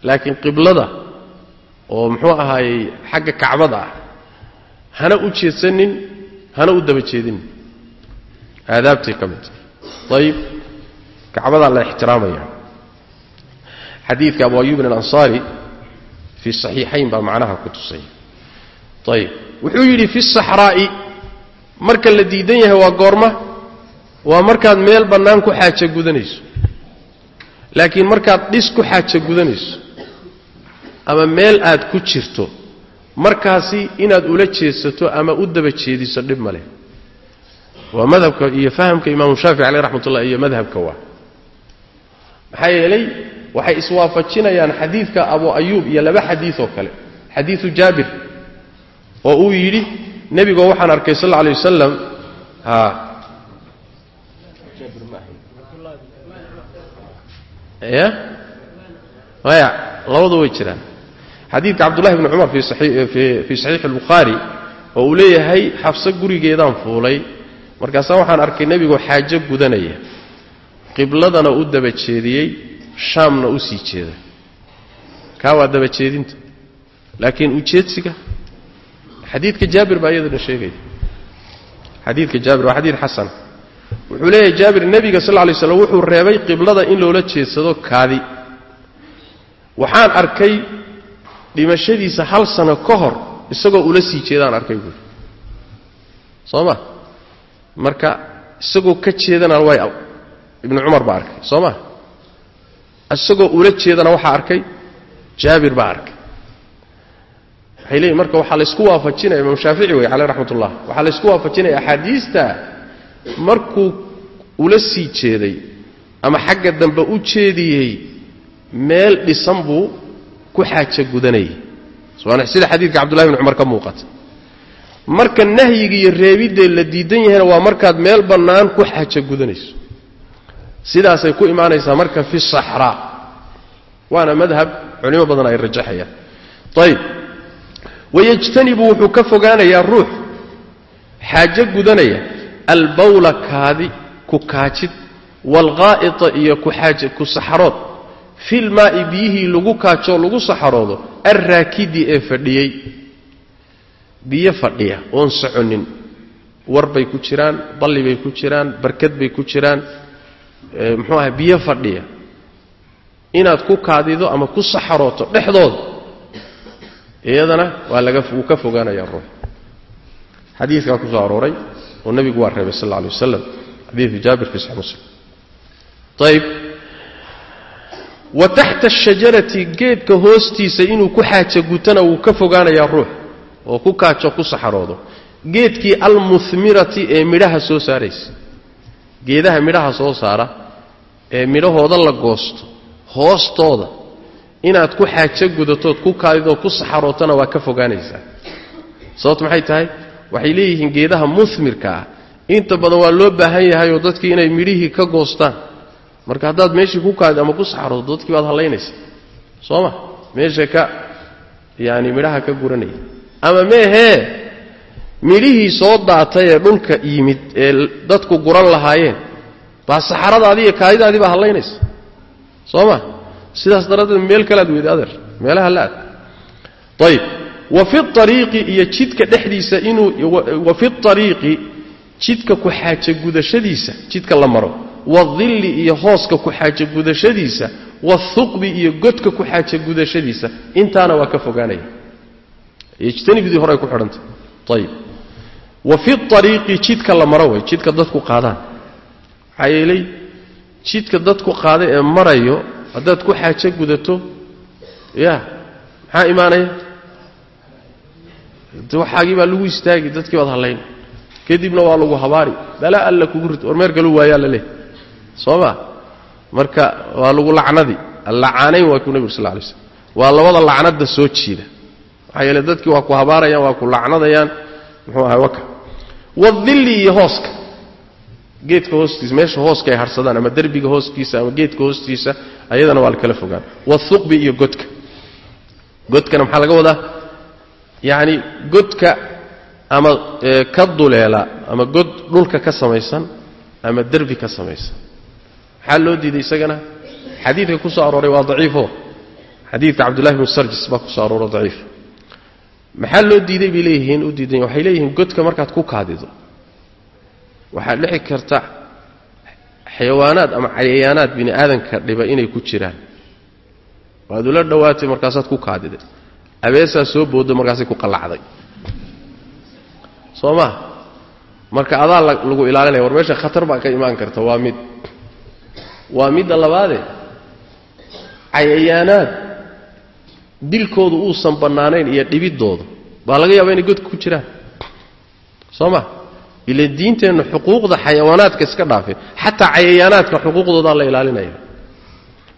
laakiin qiblada oo muxuu ahaayey xagga kacbada ah. Hana u jeedsanin hana u daba jeedinin aadaabtay ka mid. Ayib kacbadaa la ixtiraamaya. Xadiidka abu ayuubin alansaari fii saxiixayn baa macnaha ku tusay. Ayib wuxuu yidhi fi saxraa'i marka la diidan yahay waa goorma waa markaad meel bannaan ku xaajo gudanayso. Laakiin markaad dhis ku xaajo gudanayso ama meel aad ku jirto markaasi inaad ula jeedsato ama u daba jeediso dhib ma leh. Waa madhabka iyo fahamka imaamu shaafici caleyh raxmat ullah iyo madhabka waa. Maxaa yeelay waxay iswaafajinayaan xadiidka abu ayuub iyo laba xadiid oo kale. Xadiidu jaabir oo uu yidhi nebigoo waxaan arkay sal alla alay wasalam ya maya labadu way jiraan xadiidka cabdullahi bni cumar fii saxiixi albukhaari oo uu leeyahay xabse gurigeedaan fuulay. Markaasaa waxaan arkay nebigoo xaajo gudanaya. Qibladana u daba jeediyey shaamna u sii jeeda. Kaa waa daba jeedinta. Laakiin ujeedsiga xadiidka jaabir baa iyadana sheegaya xadiidka jaabir waa xadiid xasan. Wuxuu leeyahay jaabir nebiga sal lay slam wuxuu reebay qiblada in loola jeedsado kaadi. Waxaan arkay dhimashadiisa hal sano ka hor isagoo ula sii jeedaan arkay buuri soo ma marka isagoo ka jeedana way ibnu cumar baa arkay. Soo ma isagoo ula jeedana waxaa arkay jaabir baa arkay. Waxay leeyihiin marka waxaa laysku waafajinaya imaam shaafici wey caleyh raxmat ullah waxaa laysku waafajinaya axaadiista markuu ula sii jeeday ama xagga dambe u jeediyey meel dhisan buu ku xaajo gudanayay. Sida xadiidka cabdullahi bni cumar ka muuqata. Marka nahyiga iyo reebidee la diidan yahayna waa markaad meel bannaan ku xaajo gudanayso. Sidaasay ku imaanaysaa marka fi saxraa. Waana madhab culimo badan ay rajaxayaan. Ayib wayajtanibu wuxuu ka fogaanayaa ruux. Xaajo gudanaya. Albawla kaadi ku kaajid. Waalghaa'ita iyo ku saxarood filmaa'i biyihii lagu kaajoo lagu saxaroodo alraakidi ee fadhiyey biyo fadhiya oon soconin. War bay ku jiraan balli bay ku jiraan barkad bay ku jiraan. Muxuu ahay biyo fadhiya. Inaad ku kaadido ama ku saxarooto dhexdooda iyadana waa laga wuu ka fogaanayaa ruux. Xadiidkaa ku arooray oo nebigu waa reebay sal alay wasalam xadiidu jaabir fi muslim. Ayib wa taxta ashajarati geedka hoostiisa inuu ku xaaja gutana wuu ka fogaanayaa ruux oo ku kaajo ku saxaroodo. Geedkii almuhmirati ee midhaha soo saaraysa. Geedaha midhaha soo saara ee midhahooda la goosto hoostooda. Inaad ku xaajo gudatood ku kaadidoo ku saxarootana waa ka fogaanaysaa. Sababtu maxay tahay? Waxay leeyihiin geedaha muhmirka ah. Inta badan waa loo baahan yahayoo dadkii inay midhihii ka goostaan marka haddaad meeshii ku kaadid ama ku saxarooto dadkii baad hallaynaysa soo ma? Meesha ka yaani midhaha ka guranaya. Ama meehee midhihii soo daatay ee dhulka yimid ee dadku guran lahaayeen baa saxaradaadii iyo kaadidaadii baa hallaynaysa soo ma? Sidaas daraaddeed meel kalaad weyda adeer meelaha la-ad ayib wa fi ariiqi iyo jidka dhexdiisa inuu wa fi ariiqi jidka ku xaaja gudashadiisa jidka la maro wadilli iyo hooska ku xaaja gudashadiisa wathuqbi iyo godka ku xaaja gudashadiisa. Intaana waa ka fogaanaya. Ijtanibdii horay ku xidhantay. Ayib wa fi ariiqi jidka la maro way jidka dadku qaadaan. Maxaa yeelay jidka dadku qaada ee marayo haddaad ku xaajo gudato ya maxaa imaanaya? Waxaagii baa lagu istaagi dadkii baad hallayn. Kadibna waa lagu habaari. Balaa alla kugu rid war meer galu waayaa la leh soo ma? Marka waa lagu lacnadi. Allacaanayn waa kuu nebigu sal lay slam waa labada lacnada soo jiida. Maxaa yeele dadkii waa ku habaarayaan waa ku lacnadayaan. Muxuu ahay waka. Wadilli iyo hooska. Geedka hoostiisa meesha hooska ay harsadaan ama derbiga hooskiisa ama geedka hoostiisa ayadana waa la fogaan. Wathuqbi iyo godka. Godkana maxaa laga wadaa? Yacni godka ama ka duleela ama god dhulka ka samaysan ama derbi ka samaysan maxaa loo diiday isagana? Xadiidka ku arooray waa daciifo xadiidka cabdullahi bnu sarjis baa ku soo daciif. Maxaa loo diiday bay leeyihiin? U diidan waxay leeyihiin godka markaad ku kaadido. Waxaad dhici karta xayawaanaad ama cayayaanaad bini aadanka dhiba inay ku jiraan. Waad ula dhowaatay markaasaad ku kaadiday abeesaa soo booddo markaasay ku qallacday. Soo maa marka adaa lagu ilaalinaya war meesha khatar baa ka imaan karta waa mid waa midda labaadee cayayaanaad. Dilkoodu uusan bannaanayn iyo dhibiddooda baa laga yaaba inay godka ku jiraan. Soo ma? Ila diinteennu xuquuqda xayawaanaadka iska dhaafe. Xataa cayayaanaadka xuquuqdoodaa la ilaalinaya.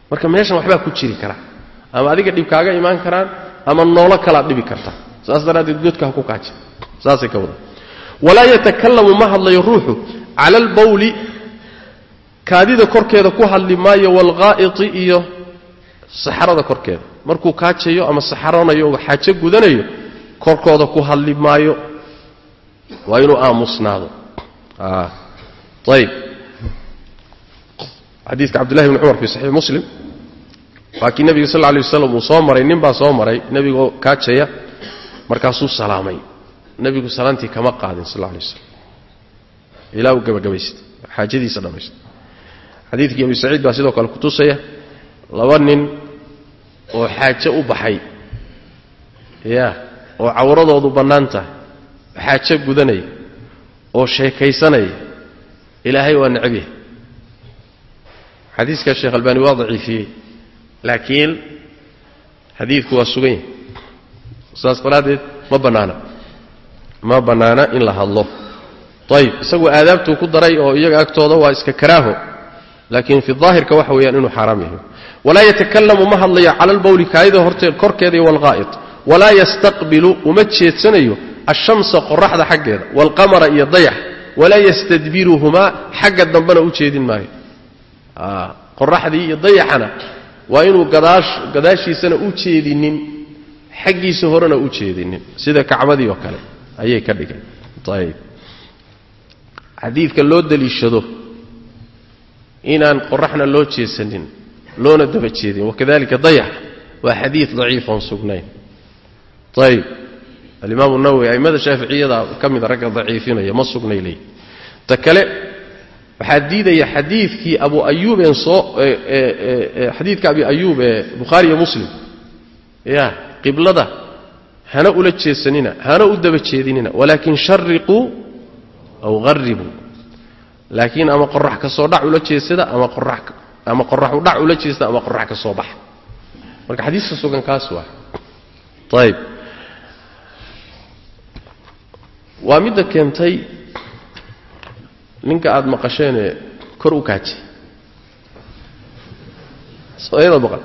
Marka meeshan waxbaa ku jiri kara. Ama adiga dhib kaaga imaan karaan ama noolo kalaad dhibi karta. Saas daraaddeed godka ha ku kaaja saasay ka wada. Walaa yatakalamu ma hadlayo ruuxu. Cala albawli kaadida korkeeda ku hadli maayo waalghaa'iti iyo saxarada korkeeda. Markuu kaajayo ama saxaranayo xaajo gudanayo korkooda ku hadli maayo. Waa inuu aamusnaado. Ayb xadiidka cabdullahi bni cumar fi saxiix muslim. Waa nebiga sal alay waslam uu soo maray nin baa soo maray nebigoo kaajaya markaasuu salaamay. Nebigu salaantii kama qaadin sal alla alay waslam ilaa uu gabagabaystay xaajadiisa dhammaystay xadiidkii abi saciid baa sidoo kale kutusaya laba nin oo xaajo u baxay ya oo cawradoodu bannaan tahay xaajo gudanaya oo sheekaysanaya ilaahay waa necab yahay. Sheekh albaani waa daciifiyey laakiin xadiidku waa sugan yahay. Saas daraaddeed ma bannaana ma bannaana in la hadlo. Ayib isagoo aadaabtuu ku daray oo iyaga agtooda waa iska karaaho laakiin fi daahirka waxa weeyaan inuu xaaraam yahay. Walaa yatakalamu ma hadlayo cala albawli kaayida horte korkeeda iyo walqaa'id walaa yastaqbilu uma jeedsanayo ashamsa qoraxda xaggeeda waalqamara iyo dayax. Walaa yastadbiruhumaa xagga dambena u jeedin maayo. Qoraxdii iyo dayaxana waa inuu gadaashiisana u jeedinin xaggiisa horena u jeedinin. Sida kacbadii oo kale ayay ka dhigeen. Ayb xadiidka loo daliishado inaan qoraxna loo jeesanin loona daba jeedin. Wakadalika dayax waa xadiid daciif oon sugnayn. Ayb alimaamu nawowi a'immada shaaficiyada ka mida ragga daciifinaya ma sugnay leey ta kale waxaa diidaya xadiidkii abu ayuubeen soo xadiidka abi ayuub ee bukhaari iyo muslim. Ya qiblada hana ula jeesanina hana u daba jeedinina walaakin shariquu aw haribuu laakiin ama qorax ka soo dhac ula jeesada ama qorax ama qorax u dhac ula jeesta ama qorax ka soo baxa. Marka xadiiska sugan kaas waa. Ayib waa midda keentay ninka aada maqasheenee kor u kaajay sooyada maqan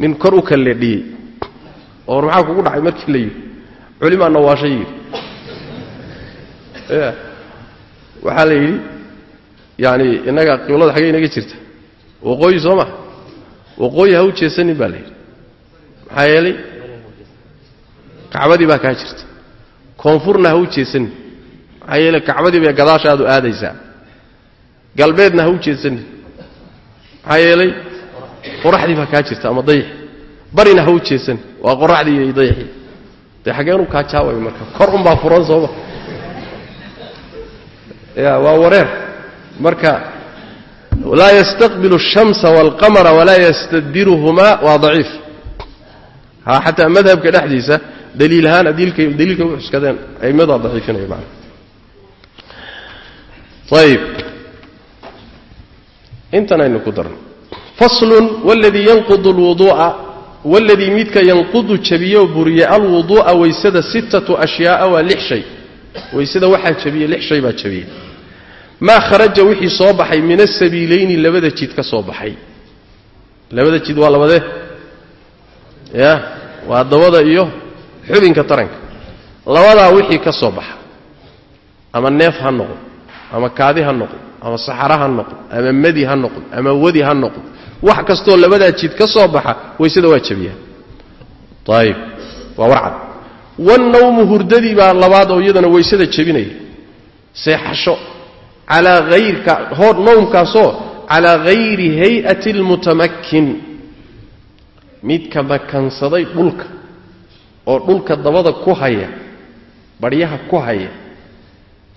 nin kor u kalledhiyey oo maxaa kugu dhacay markii la yidhi? Culimaa nawaasha yidhi. Waxaa la yidhi yaani innaga qiblada xaggee inaga jirta. Waqooyi soo maha waqooyi ha u jeesanin baa la maxaa yeelay? Kacbadii baa kaa jirta. Koonfurna ha u jeesanin. Maxaa yeelay kacbadii bay gadaashaadu aadaysaa. Galbeedna ha u jeesanin. Maxaa yeelay? Qoraxdii baa kaa jirta ama dayaxi barina ha u jeesanin. Waa qoraxdii iyo dayaxii dee xaggeenu kaa jaaway marka? Kor unbaa furan sooma ya waa wareer marka laa yastaqbilu الshamsa wاlqamara walaa yastadbiruhumaa waa daciif ha xataa madhabka dhexdiisa daliil ahaan daliilkay daliilkay u xuskadeen aimmadaa daciifinaya macana ayib intan aynu ku darno faslun wاladii yanqudu اlwuduu'a waladii midka yanqudu jabiyo buriye alwuduu'a waysada sittatu ashyaaa waa lix shay waysada waxaa jabiyey lix shay baa jabiyey maa kharaja wixii soo baxay min asabiilayni labada jid ka soo baxay. Labada jid waa labadee? Ya waa dabada iyo xubinka taranka. Labadaa wixii ka soo baxa. Ama neef ha noqdo ama kaadi ha noqdo ama saxara ha noqdo ama madi ha noqdo ama wadi ha noqdo wax kastoo labadaa jid ka soo baxa waysada waa jabiyaa ayib waa warcad. Wannawmu hurdadii baa labaad oo iyadana waysada jebinaya seexasho calaa hayrka hor nowmkaasoo calaa hayri hay'ati almutamakin midka makansaday dhulka oo dhulka dabada ku haya baryaha ku haya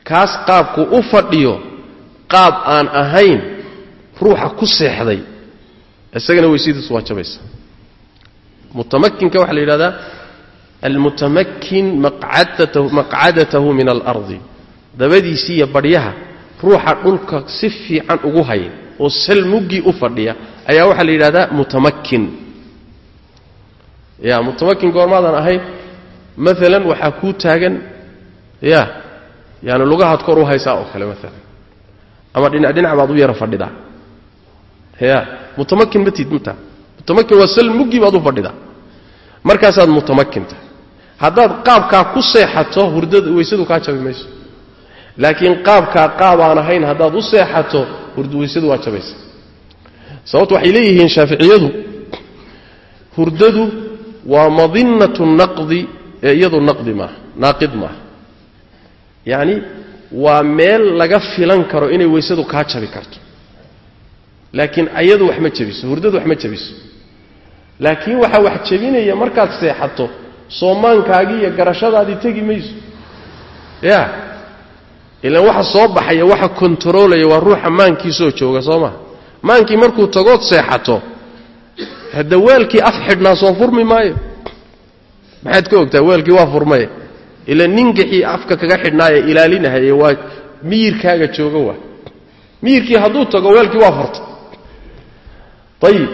kaas qaabku u fadhiyo qaab aan ahayn ruuxa ku seexday isagana weysadiisu waa jabaysa mutamakinka waxaa la yidhahdaa almutamakin maqcadatahu min alardi dabadiisii iyo baryaha ruuxa dhulka si fiican ugu haya oo salmuggii u fadhiya ayaa waxaa la yidhahdaa mutamakin. Ya mutamakin goormaadan ahayn maalan waxaa kuu taagan ya yaani lugahaad kor u haysaa oo kale maalan ama dhinac dhinac baad u yara fadhidaa. Ya mutamakin ma tid mta mutamakin waa salmuggii baad u fadhidaa. Markaasaad mutamakin tahay. Haddaad qaabkaa ku seexato hurdada weysadu kaa jabi mayso laakiin qaabkaa qaab aan ahayn haddaad u seexato hurdaweysadu waa jabaysa. Sababto waxay leeyihiin shaaficiyadu hurdadu waa madinatu naqdi ee iyadu naqdi maaha naaqid maaha. Yacni waa meel laga filan karo inay weysadu kaa jabi karto. Laakiin ayadu wax ma jabiso hurdadu wax ma jabiso. Laakiin waxaa wax jabinaya markaad seexato soomaankaagii iyo garashadaadii tegi mayso. Ya ilaan waxa soo baxaya waxa kontaroolaya waa ruuxa maankiisoo jooga soo maa maankii markuu tagood seexato hadda weelkii af xidhnaa soo furmi maayo? Maxaad ka ogtaa weelkii waa furmaye ila ninkixii afka kaga xidhnaaye ilaalinahaye waa miyirkaaga jooga waa? Miyirkii hadduu tago weelkii waa furta. Ayib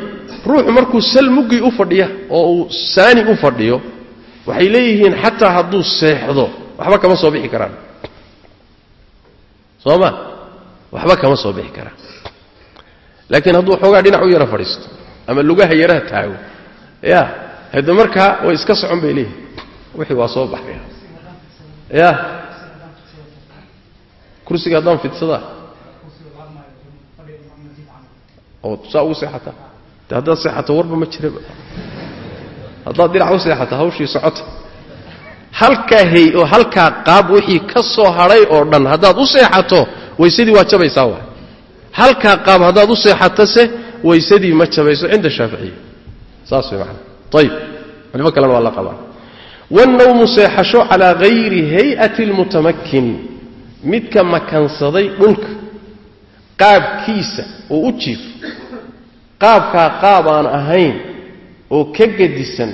ruuxu markuu salmuggii u fadhiya oo uu saani u fadhiyo waxay leeyihiin xataa hadduu seexdo waxba kama soo bixi karaan soo ma waxba kama soo bixi karaan laakiin hadduu xoogaa dhinac u yara fadhiisto ama lugaha yaraha taago ya hadda markaa way iska socon bay leeyihiin wixii waa soo baxaya ya kursiga haddaan fidsadaa oo saa ugu seexataa. De haddaad seexato warba ma jiraba. Haddaad dhinac u seexato hawshii socota halkaa hay oo halkaa qaab wixii ka soo hadhay oo dhan haddaad u seexato waysadii waa jabaysaa waay. Halkaa qaab haddaad u seexatose waysadii ma jabayso cinda shaaficiya saas way macana ayib culimo kalena waa la qabaa. Wannawmu seexasho calaa hayri hay'ati almutamakin midka makansaday dhulka qaabkiisa oo u jiifo qaabkaa qaab aan ahayn oo ka gedisan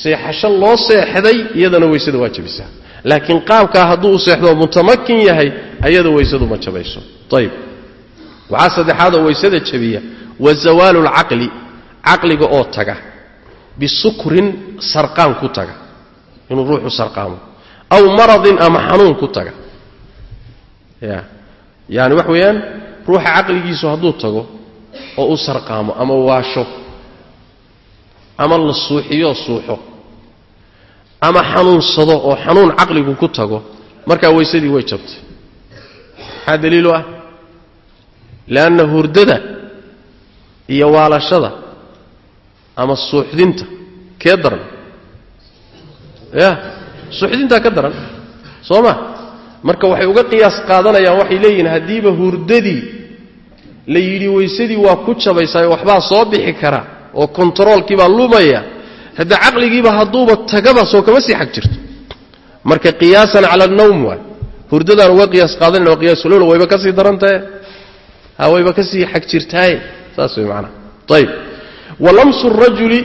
seexasho loo seexday iyadana weysada waa jabisaa laakiin qaabkaa hadduu u seexdo mutamakin yahay ayada weysadu ma jabayso. Ayib waxaa saddexaadoo waysada jabiya wa zawaalu lcaqli caqliga oo taga. Bisukrin sarqaan ku taga. Inuu ruuxu sarqaamo. Aw maradin ama xanuun ku taga. Ya. Yaani wax weeyaan ruuxa caqligiisu hadduu tago oo u sarqaamo ama waasho ama la suuxiyo suuxo. Ama xanuunsado oo xanuun caqligu ku tago markaa weysadii way jabtay. Maxaa daliilu ah? Leanna hurdada iyo waalashada ama suuxdinta kee daran? Ya suuxdintaa ka daran soo ma? Marka waxay uga qiyaas qaadanayaan waxay leeyihiin haddiiba hurdadii la yidhi weysadii waa ku jabaysaa waxbaa soo bixi kara oo kontaroolkiibaa lumaya hadda caqligiiba hadduuba tagaba soo kama sii xag jirto marka qiyaasan cala annawm waay hurdadaan uga qiyaas qaadanayna waa qiyaasulowla wayba ka sii darantahe wayba ka xag jirtaaye saas way macanaha ayib wa lamsu rajuli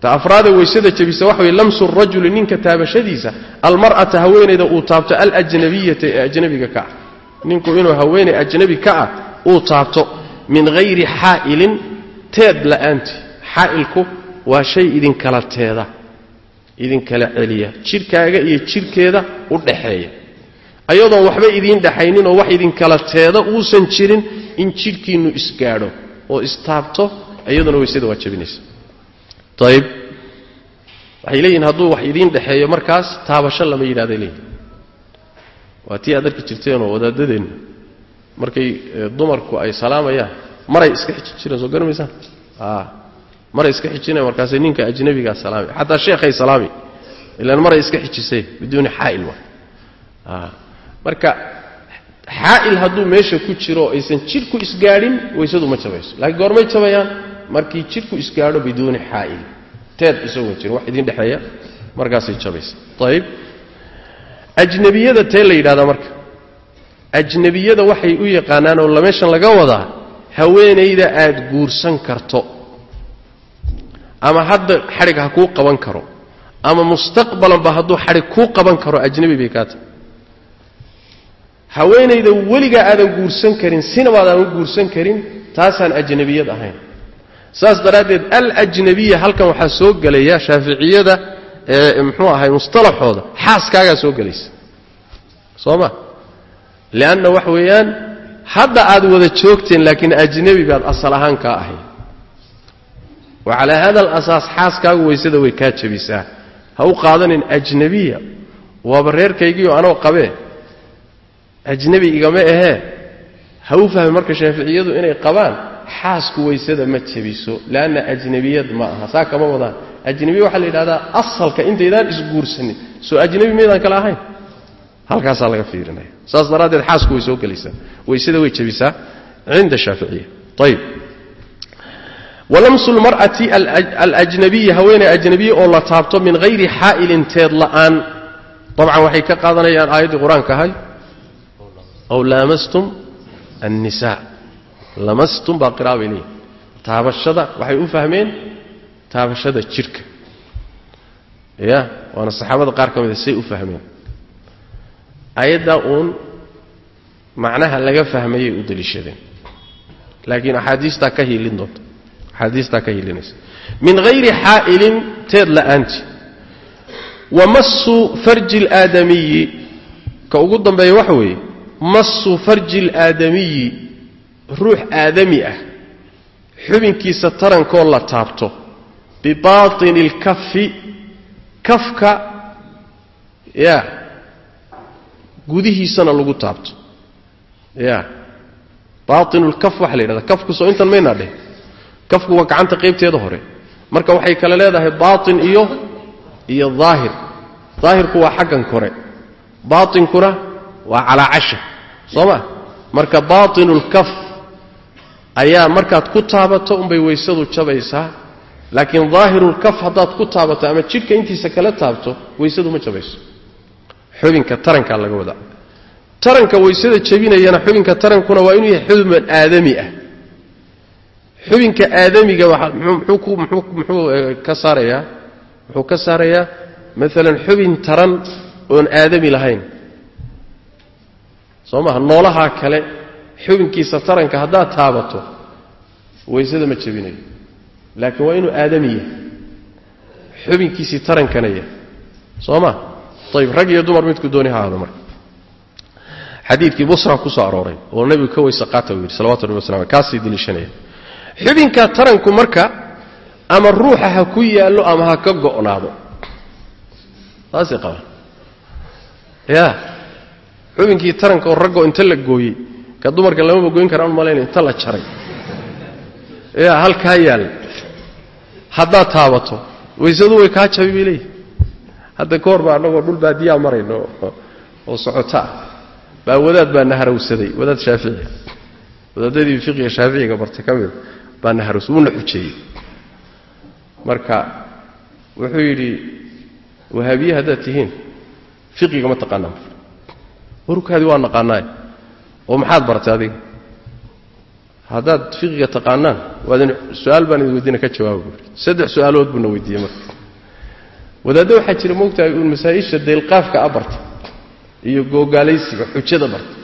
ta afraada weysada jabisa waxa weye lamsu rajuli ninka taabashadiisa almar'ata haweenayda uu taabto alajnabiyata ee ajnabiga ka ah. Ninku inuu haweenay ajnabi ka ah uu taabto min hayri xaa'ilin teed la'aanti xaa'ilku waa shay idinkala teeda idinkala celiya jidhkaaga iyo jidhkeeda u dhaxeeya. Ayadoon waxba idiin dhaxaynin oo wax idinkala teeda uusan jirin in jidhkiinnu isgaadho oo istaabto iyaduna weysada waa jabinaysa. Ayib waxay leeyihiin hadduu wax idiin dhexeeyo markaas taabasho lama yidhahday leeyihiin waa tii aad arki jirteenoo wadaadadeenna markay dumarku ay salaamayaan maray iska xiji jireen soo garamaysaan maray iska xijinayan markaasay ninka ajnabigaa salaamay xataa sheekhay salaami. Ilaan maray iska xijisay biduuni xaa'il waa marka xaa'il hadduu meesha ku jiro aysan jidhku isgaadhin weysadu ma jabayso. Laakiin goormay jabayaan markii jidhku isgaadho biduuni xaa'il. Teed isagoo jirin wax idiin dhexeeya markaasay jabaysa ayib ajnabiyada tee la yidhahdaa marka? Ajnabiyada waxay u yaqaanaan oo meeshan laga wadaa haweenayda aad guursan karto ama hadda xadhig ha kuu qaban karo ama mustaqbalanba hadduu xadhig kuu qaban karo ajnabi bay kaa tahay. Haweenayda weligaa aadan guursan karin sinaba aadan u guursan karin taasaan ajnabiyad ahayn. Saas daraaddeed alajnabiya halkan waxaa soo gelaya shaaficiyada ee muxuu ahay mustalaxooda xaaskaagaa soo gelaysa. Soo ma? Lianna wax weeyaan hadda aad wada joogteen laakiin ajnebi baad asal ahaan kaa ahay. Wa calaa hada alasaas xaaskaagu weysada way kaa jabisaa. Ha u qaadanin ajnabiya. Waaba reerkaygiioo anoo qabee. Ajnebi igama ahee. Ha u fahmi marka shaaficiyadu inay qabaan xaasku weysada ma jabiso. Leanna ajnabiyad ma aha. Saa kama wadaan. Ajnabiya waxaa la yidhahdaa asalka intaydaan isguursanin. Soo ajnabi maydaan kale ahayn halkaasaa laga fiirinaya. Saas daraaddeed xaasku way soo gelaysaa weysada way jabisaa cinda shaaficiya ayib walamsu lmar'ati alajnabiya haweeney ajnabiya oo la taabto min hayri xaa'ilin teed la'aan. Dabcan waxay ka qaadanayaan aayaddii qur'aanka ahay. Aw laamastum annisaa. Lamastum baa qira'a bay leeyihiin taabashada waxay u fahmeen taabashada jidhka ya waana saxaabada qaar ka mida say u fahmeen ayaddaa uun macnaha laga fahmayay u daliishadeen. Laakiin axaadiistaa ka hiilin doonta axaadiistaa ka hiilinaysa. Min hayri xaa'ilin teed la'aanti. Wa massu farji alaadamiyi ka ugu dambeeya waxa weeye massu farji alaadamiyi ruux aadami ah. Xubinkiisa tarankoo la taabto. Bibaatini alkafi kafka ya gudihiisana lagu taabto. Ya. Baatinulkaf waxaa la yidhahda kafku soo intan maynaa dheh. Kafku waa gacanta qaybteeda hore. Marka waxay kale leedahay baatin iyo iyo daahir. Daahirku waa xaggan kore. Baatinkuna waa calaa casha. Soo ma? Marka baatinulkaf ayaa markaad ku taabato unbay weysadu jabaysaa laakiin daahirulkaf haddaad ku taabato ama jidhka intiisa kala taabto weysadu ma jabayso xubinka tarankaa laga wadaa taranka weysada jabinayana xubinka tarankuna waa inuu yahay xubin aadami ah. Xubinka aadamiga muxuu ka saarayaa wuxuu ka saarayaa maalan xubin taran oon aadami lahayn. Soo maha noolahaa kale xubinkiisa taranka haddaad taabato waysada ma jebinayo. Laakiin waa inuu aadami yahay. Xubinkiisii tarankana yahay soo ma ayib rag iyo dumar midku dooni ha ahaado marka. xadiidkii busra ku soo arooray oo nebigu ka weyse qaata uu salawatu rabbi waslam kaasii deliishanaya xubinka taranku marka ama ruuxa ha ku yaallo ama ha ka go'naado saasay qabaan ya xubinkii taranka oo raggoo inta la gooyey ka dumarka lamaba goyn karaan malaynaya inta la jaray ya halkaa yaalla haddaad taabato waysadu way kaa jabi bay leeyihi hadda ka hor baa annagoo dhul baadiyaa marayno oo socota. Ah baa wadaad baa naharawsaday wadaad shaafici. Wadaadadii fiqiga shaaficiga bartay ka mida baa naharawsaday wuuna xujeeyey marka wuxuu yidhi wahaabiye haddaad tihiin fiqiga ma taqaanaa warkaadii waa naqaanaaye oo maxaad bartay adiga? Haddaad fiqiga taqaanaan waadin su'aal baan idin weydiina ka jawaaba buui saddex su'aalood buuna weydiiyey marka wadaaddo waxaa jira moogtahay uun masaa-isha a barta iyo googaalaysiga xujada barta.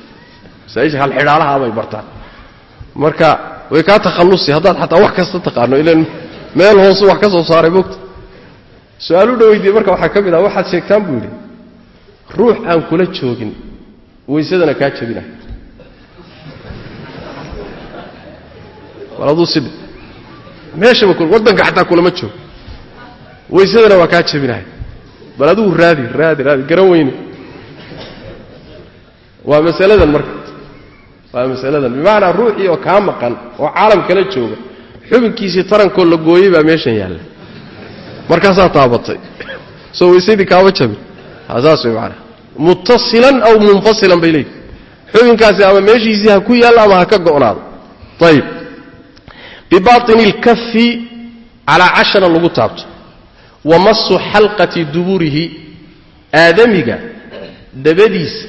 Masaaisha halxidhaalaha bay bartaan. Marka way kaa takhallusi haddaad xataa wax kasta taqaano ilan meel hoosu wax ka soo saaray moogta su'aal u dhaweydiye marka waxaa ka mid ah waxaad sheegtaan buu yidhi ruux aan kula joogin waysadana kaa jabina bal meeshaba waddanka xataa kulama joogo waysadana waa kaa jabinahay bal adugu raadi raadi raadi garan weyne. Waa masaladan marka. Waa masaladan. Bimacnaa ruuxii oo kaa maqan oo caalam kala jooga xubinkiisii tarankoo la gooyey baa meeshan yaalla. Markaasaa taabatay. Soo waysadii kaama jabin saas way maanaa muttasilan aw munfasilan bay leeyihi xubinkaasi ama meeshiisii ha ku yaallo ama ha ka go'naado. Ayib bibaطini اlkafi calaa cashara lagu taabto wa masu xalqati duburihi aadamiga dabadiisa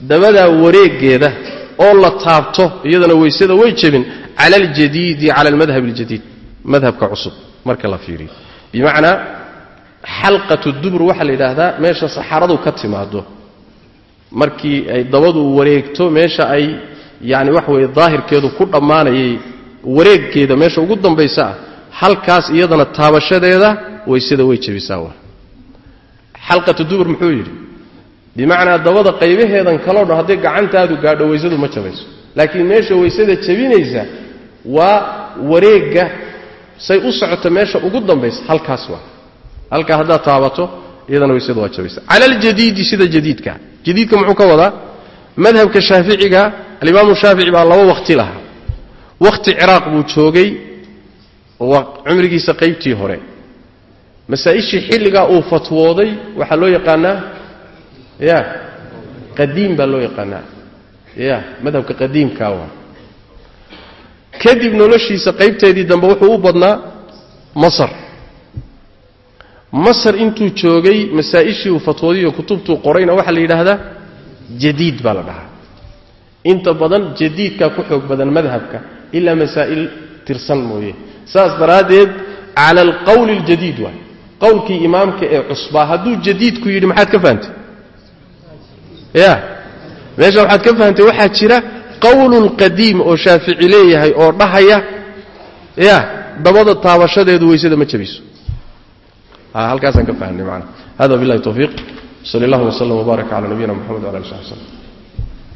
dabadaa wareegeeda oo la taabto iyadana waysada way jebin cala aljadiidi cala almadhab اljadiid madhabka cusub marka la fiiriyo. Bimacnaa xalqatu dubur waxaa la yidhaahdaa meesha saxaradu ka timaado markii ay dabadu wareegto meesha ay yani waxa weeye daahirkeedu ku dhammaanayay wareeggeeda meesha ugu dambaysa ah halkaas iyadana taabashadeeda waysada way jebisaa wa. Xalqatu dubur muxuu yidhi bimacnaa dabada qaybaheedan kaloo dhan hadday gacantaadu gaadho waysadu ma jabayso. Laakiin meesha waysada jebinaysa waa wareegga say u socoto meesha ugu dambaysa halkaas waa. Halkaa haddaad taabato iyadana waysada waa jabaysa. Cala aljadiidi sida jadiidka. Jadiidka muxuu ka wadaa? Madhabka shaaficiga alimaamu shaafici baa laba wakhti lahaa. Wakhti ciraaq buu joogay waa cumrigiisa qaybtii hore. Masaa-ishii xilligaa uu fatwooday waxaa loo yaqaanaa ya qadiim baa loo yaqaanaa. Ya madhabka qadiimkaa waa. Kadib noloshiisa qaybteedii dambe wuxuu u badnaa masar. Masar intuu joogay masaa-ishii uu fatwoodiyo kutubtuu qorayna waxaa la yidhaahdaa jadiid baa la dhahaa. Inta badan jadiidkaa ku xoog badan madhabka ilaa masaa'il tirsan mooye saas daraaddeed cala alqowli aljadiid waay. Qowlkii imaamka ee cusbaa hadduu jadiidku yidhi maxaad ka fahantay ya. Meesha waxaad ka fahantay waxaa jira qowlulqadiim oo shaafici leeyahay oo dhahaya ya dabada taabashadeedu weysada ma jabiso. Halkaasaan ka fahnay maana hada billahi tawfiiq. Sal allahuma wslm wbaarak cala nabiyina mxamed wala ali sxbi slm